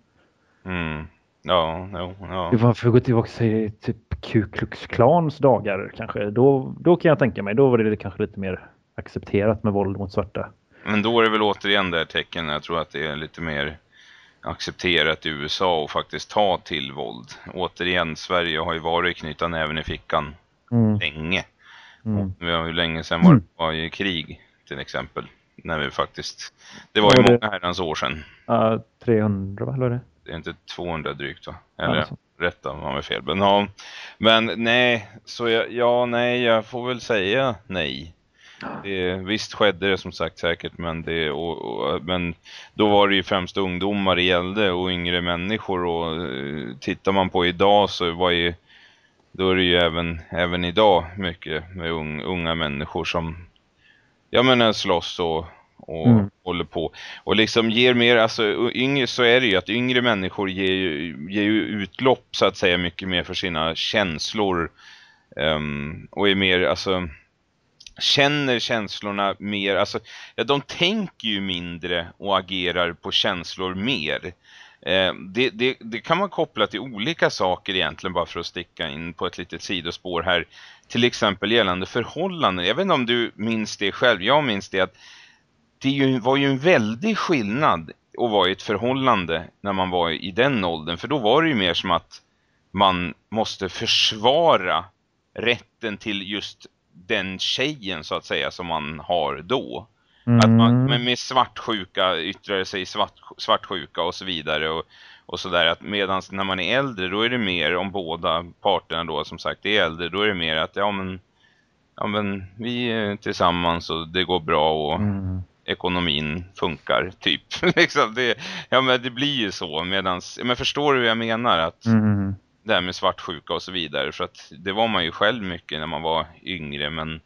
Mm. Ja, ja, ja. Det var för att gå tillbaka till typ Ku Klux Klans dagar kanske. Då, då kan jag tänka mig, då var det kanske lite mer accepterat med våld mot svarta. Men då är det väl återigen det tecken, jag tror att det är lite mer accepterat i USA och faktiskt ta till våld. Återigen, Sverige har ju varit knyta näven i fickan mm. länge. Mm. Ju länge sedan var, var i krig till exempel. När vi faktiskt, det var ju var många herrans år sedan. Ja, 300 va? Eller det? det är inte 200 drygt va? Eller alltså. rätta om man har fel. Men, ja, men nej, så jag, ja nej, jag får väl säga nej. Det, visst skedde det som sagt säkert men, det, och, och, men då var det ju främst ungdomar det gällde och yngre människor och eh, tittar man på idag så var ju då är det ju även, även idag mycket med un, unga människor som jag menar slåss och, och mm. håller på. Och liksom ger mer, alltså yngre så är det ju att yngre människor ger ju, ger ju utlopp så att säga mycket mer för sina känslor um, och är mer, alltså känner känslorna mer, alltså ja, de tänker ju mindre och agerar på känslor mer. Eh, det, det, det, kan man koppla till olika saker egentligen bara för att sticka in på ett litet sidospår här. Till exempel gällande förhållanden. Jag vet inte om du minns det själv. Jag minns det att det ju, var ju en väldig skillnad att vara i ett förhållande när man var i den åldern. För då var det ju mer som att man måste försvara rätten till just den tjejen så att säga som man har då. Mm. Att man med, med svartsjuka yttrar sig svart, svartsjuka och så vidare och, och sådär. Att medan när man är äldre då är det mer om båda parterna då som sagt är äldre. Då är det mer att ja men, ja, men vi är tillsammans och det går bra och mm. ekonomin funkar typ. liksom det, ja men det blir ju så medans, men förstår du vad jag menar? Att mm. det här med svartsjuka och så vidare. För att det var man ju själv mycket när man var yngre men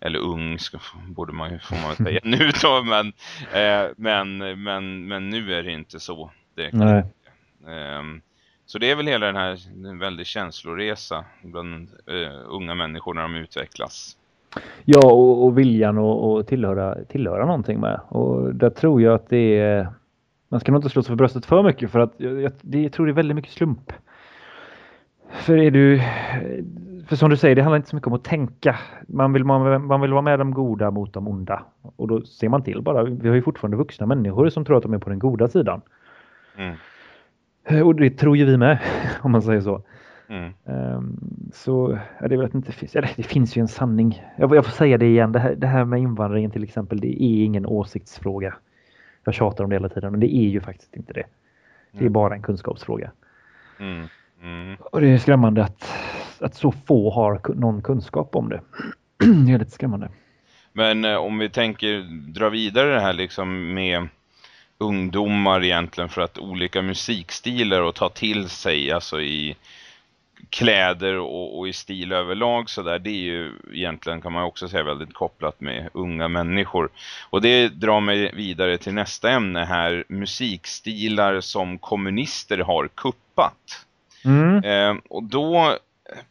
eller ung ska, borde man ju man säga nu då men, eh, men, men, men nu är det inte så det Nej. Eh, så det är väl hela den här en väldig känsloresa bland eh, unga människor när de utvecklas. Ja och, och viljan att tillhöra, tillhöra någonting med och där tror jag att det är man ska nog inte slå sig för bröstet för mycket för att jag, jag, det, jag tror det är väldigt mycket slump. För är du för som du säger, det handlar inte så mycket om att tänka. Man vill, man, man vill vara med de goda mot de onda. Och då ser man till bara. Vi har ju fortfarande vuxna människor som tror att de är på den goda sidan. Mm. Och det tror ju vi med, om man säger så. Mm. Um, så ja, det, vet inte, finns, ja, det finns ju en sanning. Jag, jag får säga det igen, det här, det här med invandringen till exempel, det är ingen åsiktsfråga. Jag tjatar om det hela tiden, men det är ju faktiskt inte det. Det är mm. bara en kunskapsfråga. Mm. Mm. Och det är skrämmande att, att så få har någon kunskap om det. det är lite skrämmande. Men eh, om vi tänker dra vidare det här liksom med ungdomar egentligen för att olika musikstilar och ta till sig alltså i kläder och, och, i stil överlag så där det är ju egentligen kan man också säga väldigt kopplat med unga människor. Och det drar mig vidare till nästa ämne här musikstilar som kommunister har kuppat. Mm. Eh, och då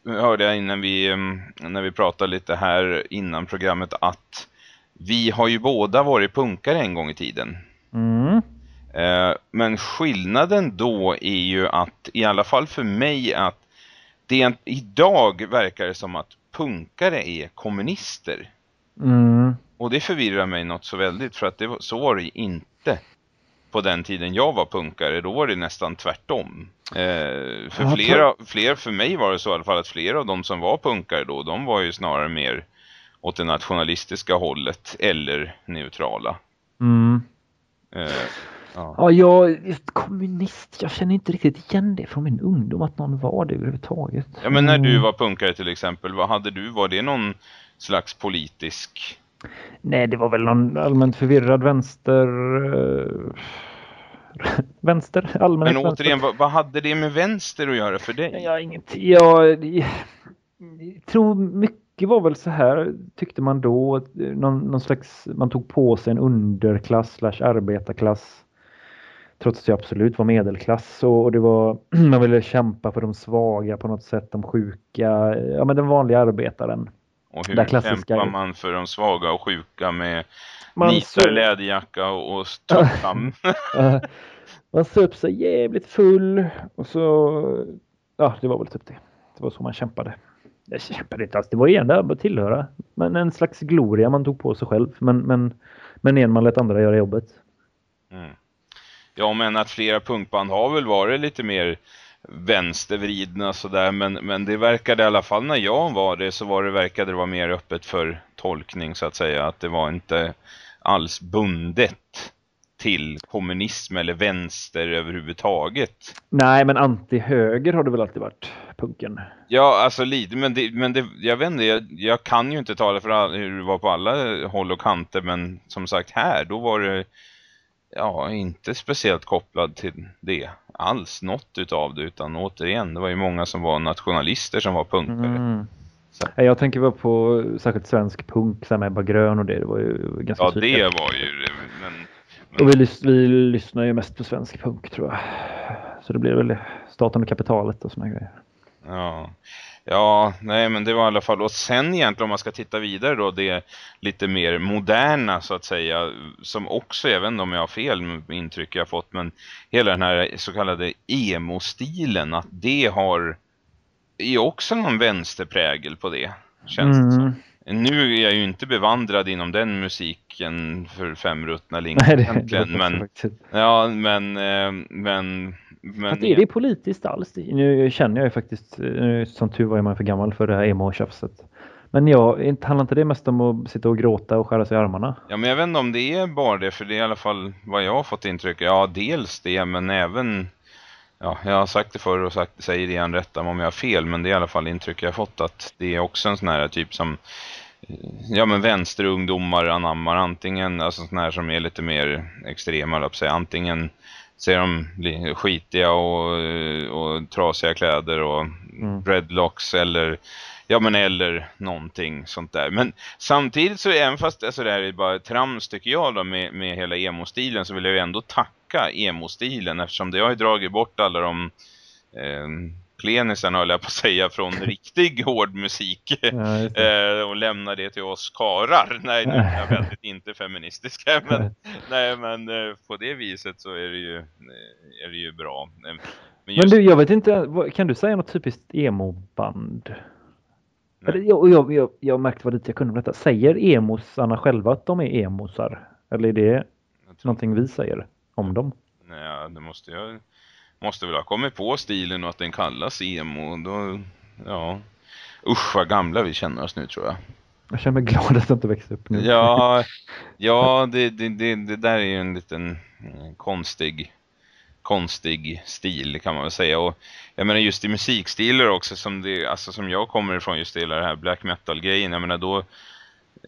hörde jag innan vi, mm, när vi pratade lite här innan programmet att vi har ju båda varit punkare en gång i tiden. Mm. Eh, men skillnaden då är ju att, i alla fall för mig, att det idag verkar det som att punkare är kommunister. Mm. Och det förvirrar mig något så väldigt för att det, så var det inte på den tiden jag var punkare. Då var det nästan tvärtom. Eh, för, flera, fler, för mig var det så i alla fall att flera av de som var punkare då, de var ju snarare mer åt det nationalistiska hållet eller neutrala. Mm. Eh, ja. ja, jag kommunist. Jag känner inte riktigt igen det från min ungdom att någon var det överhuvudtaget. Ja, men när du var punkare till exempel, vad hade du? Var det någon slags politisk... Nej, det var väl någon allmänt förvirrad vänster... Uh... vänster, allmänt Men återigen, vad, vad, hade det med vänster att göra för dig? Jag, inget, jag, jag, jag tror mycket var väl så här, tyckte man då, någon, någon slags, man tog på sig en underklass slash arbetarklass. Trots att jag absolut var medelklass och, och det var, man ville kämpa för de svaga på något sätt, de sjuka, ja men den vanliga arbetaren. Och hur klassiska... kämpar man för de svaga och sjuka med man nitar, så... läderjacka och, och man söp sig jävligt full och så, ja det var väl typ det. Det var så man kämpade. Jag kämpade inte alls, det var igen där att tillhöra. Men en slags gloria man tog på sig själv. Men, men, men en man lät andra göra jobbet. Mm. Ja men att flera punkband har väl varit lite mer vänstervridna sådär men, men det verkade i alla fall när jag var det så var det verkade det vara mer öppet för tolkning så att säga att det var inte alls bundet till kommunism eller vänster överhuvudtaget. Nej, men anti-höger har det väl alltid varit punken. Ja, alltså lite, men, det, men det, jag vet inte, jag, jag kan ju inte tala för all, hur det var på alla håll och kanter, men som sagt här, då var det ja, inte speciellt kopplad till det alls, något utav det, utan återigen, det var ju många som var nationalister som var punkare. Mm. Så. Jag tänker bara på särskilt svensk punk, med Ebba Grön och det, det var ju ganska Ja, tydligt. det var ju men, men... Och vi, vi lyssnar ju mest på svensk punk tror jag. Så det blir väl staten och kapitalet och såna grejer. Ja. Ja, nej men det var i alla fall. Och sen egentligen om man ska titta vidare då, det lite mer moderna så att säga. Som också, inte om jag har fel intryck jag fått, men hela den här så kallade emo-stilen, att det har är också någon vänsterprägel på det, känns mm. det som. Nu är jag ju inte bevandrad inom den musiken för fem ruttna linjer egentligen, men, ja, men, eh, men men, att är det politiskt alls? Nu känner jag ju faktiskt, nu, som tur var är man för gammal för det här emo-tjafset. Men ja, handlar inte det mest om att sitta och gråta och skära sig i armarna? Ja, men jag vet inte om det är bara det, för det är i alla fall vad jag har fått intryck. Ja, dels det, men även... Ja, jag har sagt det förr och sagt, säger det igen rätta om jag har fel, men det är i alla fall intryck jag har fått att det är också en sån här typ som ja men vänsterungdomar anammar antingen alltså sån här som är lite mer extrema, antingen ser de skitiga och, och trasiga kläder och mm. dreadlocks eller ja men eller någonting sånt där. Men samtidigt så även fast alltså det här är bara trams tycker jag då med, med hela emo-stilen så vill jag ju ändå tacka emo-stilen eftersom det har ju dragit bort alla de eh, penisen höll jag på att säga från riktig hård musik ja, eh, och lämna det till oss karar. Nej, nu är jag väldigt inte feministiska men, nej, men eh, på det viset så är det ju, eh, är det ju bra. Men, just... men du, jag vet inte, kan du säga något typiskt emo-band? Jag, jag, jag, jag märkte vad lite jag kunde om detta. Säger emosarna själva att de är emosar? Eller är det någonting vi säger om dem? Nej, det måste jag måste väl ha kommit på stilen och att den kallas emo. Då, ja, usch vad gamla vi känner oss nu tror jag. Jag känner mig glad att jag inte växte upp nu. Ja, ja det, det, det, det där är ju en liten eh, konstig konstig stil kan man väl säga och jag menar just i musikstilar också som det alltså som jag kommer ifrån just det här black metal grejen jag menar då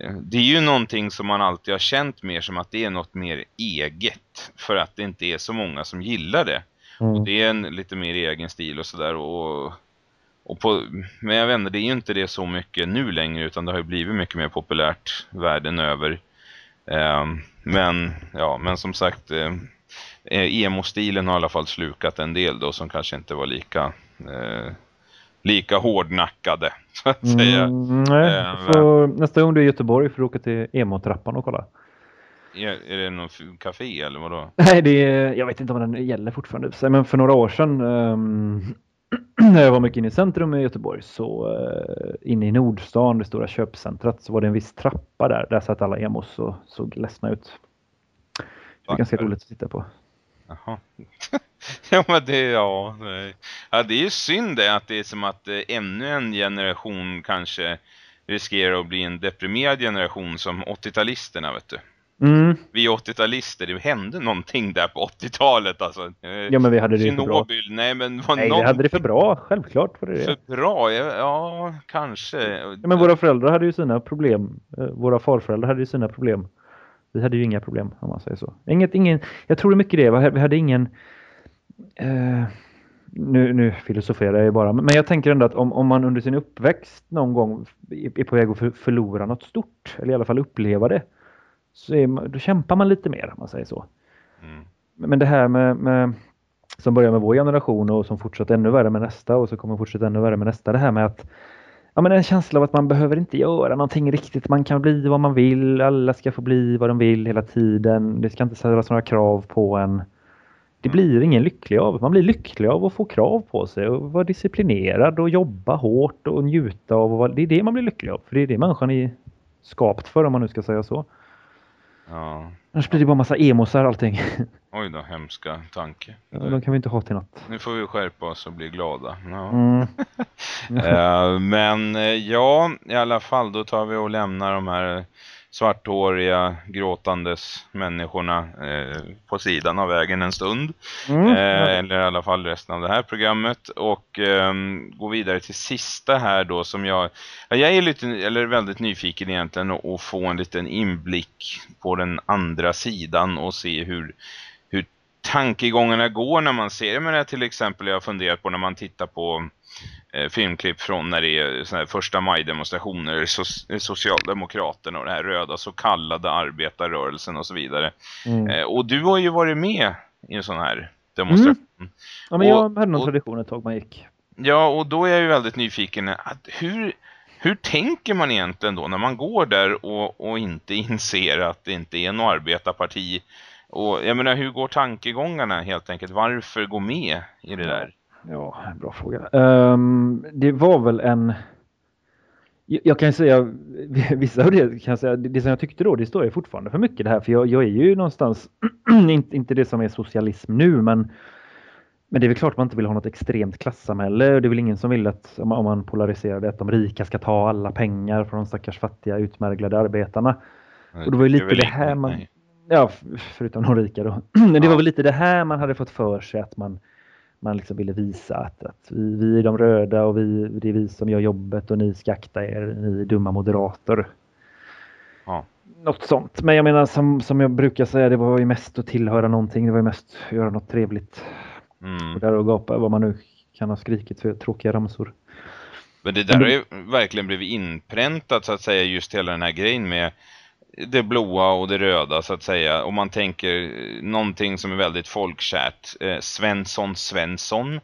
eh, det är ju någonting som man alltid har känt mer som att det är något mer eget för att det inte är så många som gillar det. Mm. Och det är en lite mer egen stil och sådär. Och, och på, men jag inte, det är ju inte det så mycket nu längre utan det har ju blivit mycket mer populärt världen över. Um, men, ja, men som sagt, eh, emo-stilen har i alla fall slukat en del då som kanske inte var lika eh, lika hårdnackade så att säga. Mm, nej, Eh, så nästa gång du är i Göteborg får du åka till emo-trappan och kolla. Är, det något café eller vadå? Nej, det är, jag vet inte om den gäller fortfarande. Men för några år sedan um, när jag var mycket inne i centrum i Göteborg så uh, inne i Nordstan, det stora köpcentrat, så var det en viss trappa där. Där satt alla emos och såg ledsna ut. Det var ganska roligt att titta på. Jaha. ja men det, ja, nej. ja det är ju synd det att det är som att eh, ännu en generation kanske riskerar att bli en deprimerad generation som 80-talisterna vet du. Mm. Vi 80-talister, det hände någonting där på 80-talet alltså. Eh, Ja, men vi hade det för bra. Nej men vad Nej, vi hade det för bra. Självklart var det det. för bra, ja, kanske. Ja, men våra föräldrar hade ju sina problem. Eh, Våra farföräldrar hade ju sina problem. Vi hade ju inga problem om man säger så. Inget, ingen, jag tror det mycket det. Vi hade ingen... Eh, nu, nu filosoferar jag bara. Men jag tänker ändå att om, om man under sin uppväxt någon gång är på väg att för, förlora något stort. Eller i alla fall uppleva det. Så man, då kämpar man lite mer om man säger så. Mm. Men det här med, med som börjar med vår generation och som fortsätter ännu värre med nästa och så kommer fortsätta ännu värre med nästa. Det här med att ja, men en känsla av att man behöver inte göra någonting riktigt. Man kan bli vad man vill. Alla ska få bli vad de vill hela tiden. Det ska inte ställas några krav på en. Det blir ingen lycklig av. Man blir lycklig av att få krav på sig och vara disciplinerad och jobba hårt och njuta av. vara- Det är det man blir lycklig av. För det är det människan är skapt för om man nu ska säga så. Ja, Annars blir det bara massa emosar allting. oj då, hemska tanke. De kan vi inte ha till något. Nu får vi skärpa oss och bli glada. Ja. Mm. Eh, men eh, ja, i alla fall då tar vi och lämnar de här svarthåriga, gråtandes människorna eh, på sidan av vägen en stund. Mm. Eh, eller i alla fall resten av det här programmet. Och ehm, gå vidare till sista här då som jag... Ja, jag är lite, eller väldigt nyfiken egentligen att få en liten inblick på den andra sidan och se hur, hur tankegångarna går när man ser, jag menar till exempel jag har funderat på när man tittar på eh, filmklipp från när det är såna här första maj-demonstrationer, so Socialdemokraterna och det här röda så kallade arbetarrörelsen och så vidare. Mm. Eh, och du har ju varit med i en sån här demonstration. Ja, men jag och- hade någon och- tradition ett tag man gick. Ja, och då är jag ju väldigt nyfiken. Att hur, hur tänker man egentligen då när man går där och, och inte inser att det inte är något arbetarparti? Och jag menar, hur går tankegångarna helt enkelt? Varför gå med i det där? Ja, bra fråga. Ehm, det var väl en... Jag kan säga, vissa av det kan säga, det det som jag tyckte då, det står ju fortfarande för mycket det här. För jag, jag är ju någonstans, inte, inte det som är socialism nu, men, men det är väl klart man inte vill ha något extremt klassamhälle. Och det är väl ingen som vill att, om man, polariserar det, att de rika ska ta alla pengar från de stackars fattiga utmärglade arbetarna. Och det var ju lite väl det här man- nej. Ja, förutom de rika då. Men det Ja. var väl lite det här man hade fått för sig att man, man liksom ville visa att, att vi, vi är de röda och vi, det är vi som gör jobbet och ni ska akta er, ni dumma moderater. Ja. Något sånt. Men jag menar som, som jag brukar säga, det var ju mest att tillhöra någonting. Det var ju mest att göra något trevligt. Mm. Och där och gapa vad man nu kan ha skrikit för tråkiga ramsor. Men det där har ju verkligen blivit inpräntat så att säga just hela den här grejen med det blåa och det röda så att säga. Om man tänker eh, någonting som är väldigt folkkärt. Eh, Svensson Svensson.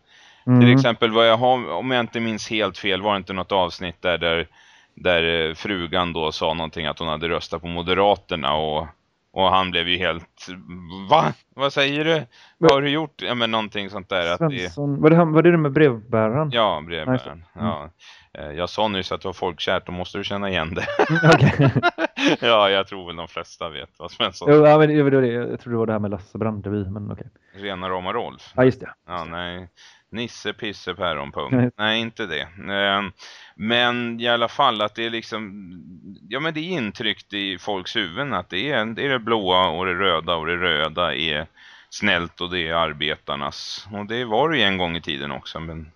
Mm. Till exempel vad jag har, om jag inte minns helt fel var det inte något avsnitt där, där, där eh, frugan då sa någonting att hon hade röstat på Moderaterna och, och han blev ju helt, va? Vad säger du? Vad har du gjort? Ja men någonting sånt där. Att det, Svensson, var, det, han- var det det med brevbäraren? ja, brevbäraren. Mm. Ja. Eh, Jag sa nyss att det var folkkärt, då måste du känna igen det. Okej. ja, jag tror väl de flesta vet vad Svensson Jo, ja, men var det, jag tror det var det här med Lasse Brandeby, men okej. Rena rama Rolf. Ja, just det. Ja, nej. Nisse, pisse, päron, pung. Nej. Inte det. Ehm, Men i alla fall att det är liksom, ja men det är intryckt i folks huvuden att det är, det är det blåa och det röda och det röda är snällt och det är arbetarnas. Och det var det ju en gång i tiden också, men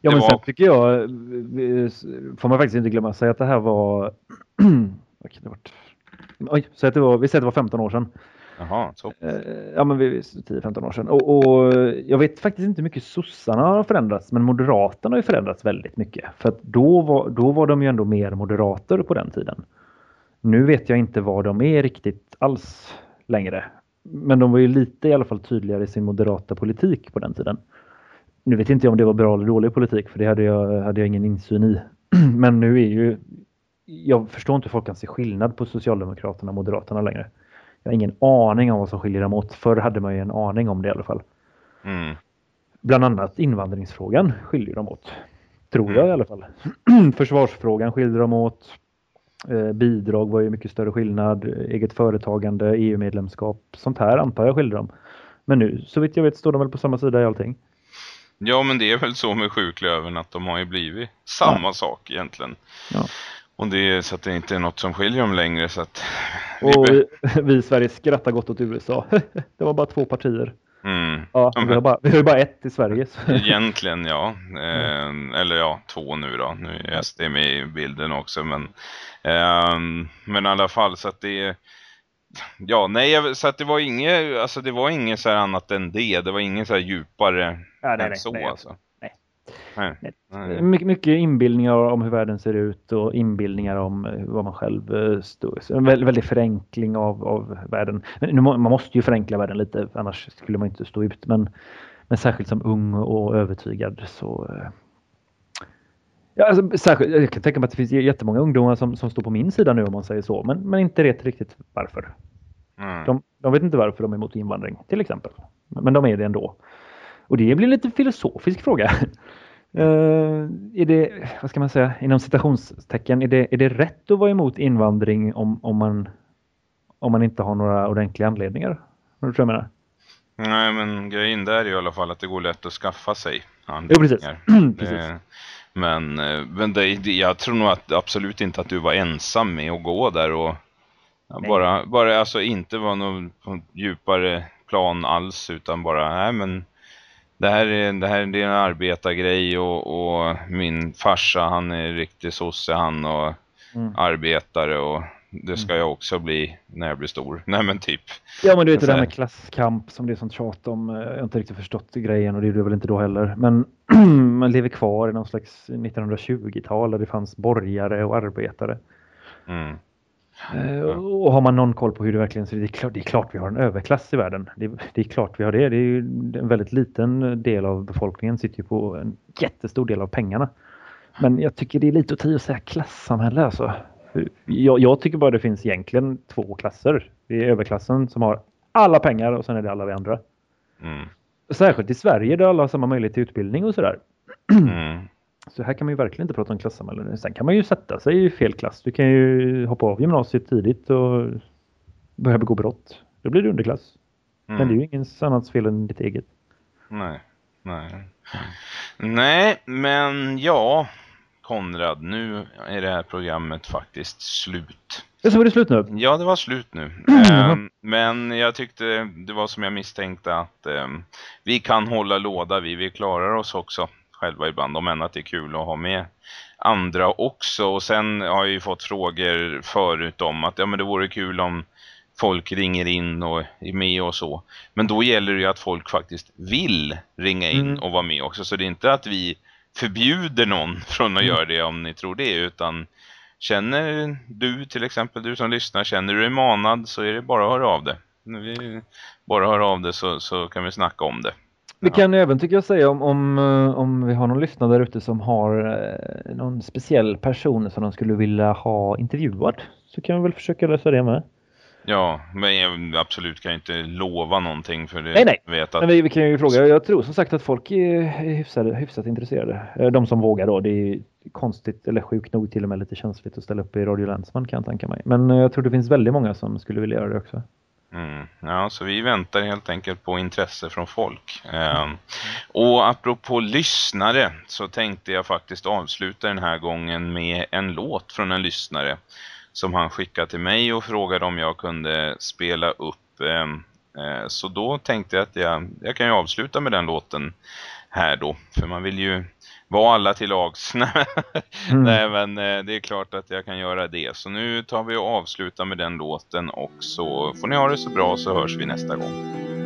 Ja, men var- sen tycker jag, eh, får man faktiskt inte glömma, säga att det här var, vad kan det varit? Oj, säg att det var, vi säger att det var 15 år sedan. jaha, så. Eh, Ja, men vi- 10-15 år sedan. Och, och jag vet faktiskt inte hur mycket sossarna har förändrats, men moderaterna har ju förändrats väldigt mycket. För då var, då var de ju ändå mer moderater på den tiden. Nu vet jag inte vad de är riktigt alls längre. Men de var ju lite i alla fall tydligare i sin moderata politik på den tiden. nu vet inte jag om det var bra eller dålig politik för det hade jag, hade jag ingen insyn i. Men nu är ju jag förstår inte hur folk kan se skillnad på Socialdemokraterna och Moderaterna längre. Jag har ingen aning om vad som skiljer dem åt. Förr hade man ju en aning om det i alla fall. Mm. Bland annat invandringsfrågan skiljer dem åt. Tror mm. jag i alla fall. Försvarsfrågan skiljer dem åt. Eh, bidrag var ju mycket större skillnad. Eget företagande, EU-medlemskap. Sånt här antar jag skiljer dem. Men nu, så vitt jag vet, står de väl på samma sida i allting. Ja, men det är väl så med sjuklöven att de har ju blivit samma ja. sak egentligen. Ja. Och det är så att det inte är något som skiljer dem längre. Så att vi och vi, vi i Sverige skrattar gott åt USA. det var bara två partier. Mm. Ja, vi, har bara, vi har ju bara ett i Sverige. Så. Egentligen ja. Eh, eller ja, två nu då. Nu är SD med i bilden också. Men, eh, men i alla fall så att det Ja, nej, så att det var inget, alltså det var inget så annat än det. Det var inget så här djupare ja, nej, än så nej, alltså. Nej. Nej. My mycket inbildningar om hur världen ser ut och inbildningar om eh, vad man själv eh, står. En väldigt, väldigt förenkling av, av världen. Man måste ju förenkla världen lite, annars skulle man inte stå ut. Men, men särskilt som ung och övertygad så... Eh, ja, alltså, särskilt, jag kan tänka mig att det finns jättemånga ungdomar som, som står på min sida nu om man säger så, men, men inte vet riktigt varför. Mm. De, de vet inte varför de är emot invandring, till exempel. Men de är det ändå. Och det blir en lite filosofisk fråga. Uh, är det, vad ska man säga, inom citationstecken, är det, är det rätt att vara emot invandring om, om, man, om man inte har några ordentliga anledningar? Vad tror jag menar? Nej, men grejen där är i alla fall att det går lätt att skaffa sig anledningar. Jo, precis. Det, men eh, men det, jag tror nog att absolut inte att du var ensam med att gå där och ja, bara, bara alltså inte vara någon djupare plan alls utan bara, nej men det här är, det här är en arbetargrej och, och min farsa han är riktig sosse han och mm. arbetare och det ska mm. jag också bli när jag blir stor. Nej men typ. Ja men du vet det där med klasskamp som det är sånt tjat om. Jag har inte riktigt förstått grejen och det är du väl inte då heller. Men man lever kvar i någon slags 1920-tal där det fanns borgare och arbetare. Mm. Eh, och har man någon koll på hur det verkligen ser ut, det är klart, det är klart vi har en överklass i världen. Det, det är klart vi har det. Det är ju en väldigt liten del av befolkningen sitter ju på en jättestor del av pengarna. Men jag tycker det är lite att ta att säga klassamhälle alltså. Jag, jag, tycker bara det finns egentligen två klasser. Det är överklassen som har alla pengar och sen är det alla vi andra. Mm. Särskilt i Sverige där alla har samma möjlighet till utbildning och sådär. Mm. Så här kan man ju verkligen inte prata om klassamhälle. Sen kan man ju sätta sig i fel klass. Du kan ju hoppa av gymnasiet tidigt och börja begå brott. Då blir du underklass. Mm. Men det är ju ingen annans fel än ditt eget. Nej, nej. Nej, men ja, Konrad, nu är det här programmet faktiskt slut. Ja, så var det slut nu? Ja, det var slut nu. Mm. men jag tyckte det var som jag misstänkte att um, vi kan hålla låda, vi, vi klarar oss också själva ibland. Om än att det är kul att ha med andra också. Och sen har jag ju fått frågor förut om att ja, men det vore kul om folk ringer in och är med och så. Men då gäller det ju att folk faktiskt vill ringa in mm. och vara med också. Så det är inte att vi förbjuder någon från att mm. göra det om ni tror det. Utan känner du till exempel, du som lyssnar, känner du dig manad så är det bara att höra av det. Bara höra av det så, så kan vi snacka om det. Vi kan även tycker jag säga om, om, eh, om vi har någon lyssnare där ute som har eh, någon speciell person som de skulle vilja ha intervjuad så kan vi väl försöka lösa det med. Ja, men jag absolut kan jag inte lova någonting för det nej, nej. vet att... Men vi, vi kan ju fråga. Jag tror som sagt att folk är hyfsat, hyfsat intresserade. Eh, de som vågar då. Det är konstigt eller sjukt nog till och med lite känsligt att ställa upp i Radio Länsman kan jag tänka mig. Men jag tror det finns väldigt många som skulle vilja göra det också. Mm. Ja, så vi väntar helt enkelt på intresse från folk. Um, och apropå lyssnare så tänkte jag faktiskt avsluta den här gången med en låt från en lyssnare som han skickade till mig och frågade om jag kunde spela upp. Ehm, eh, så då tänkte jag att jag, jag kan ju avsluta med den låten här då. För man vill ju var alla till lags. mm. Nej men eh, det är klart att jag kan göra det. Så nu tar vi och avslutar med den låten och så får ni ha det så bra så hörs vi nästa gång.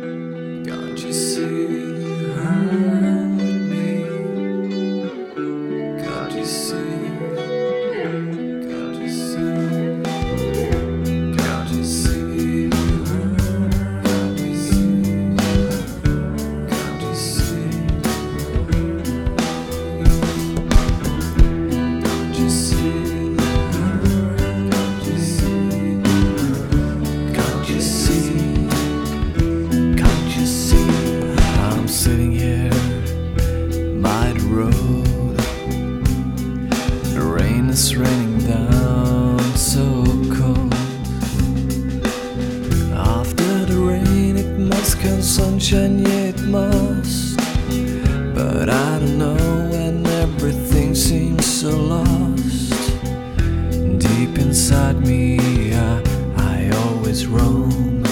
it's wrong.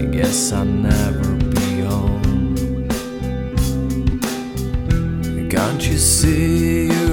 I guess I'll never be home. Can't you see you?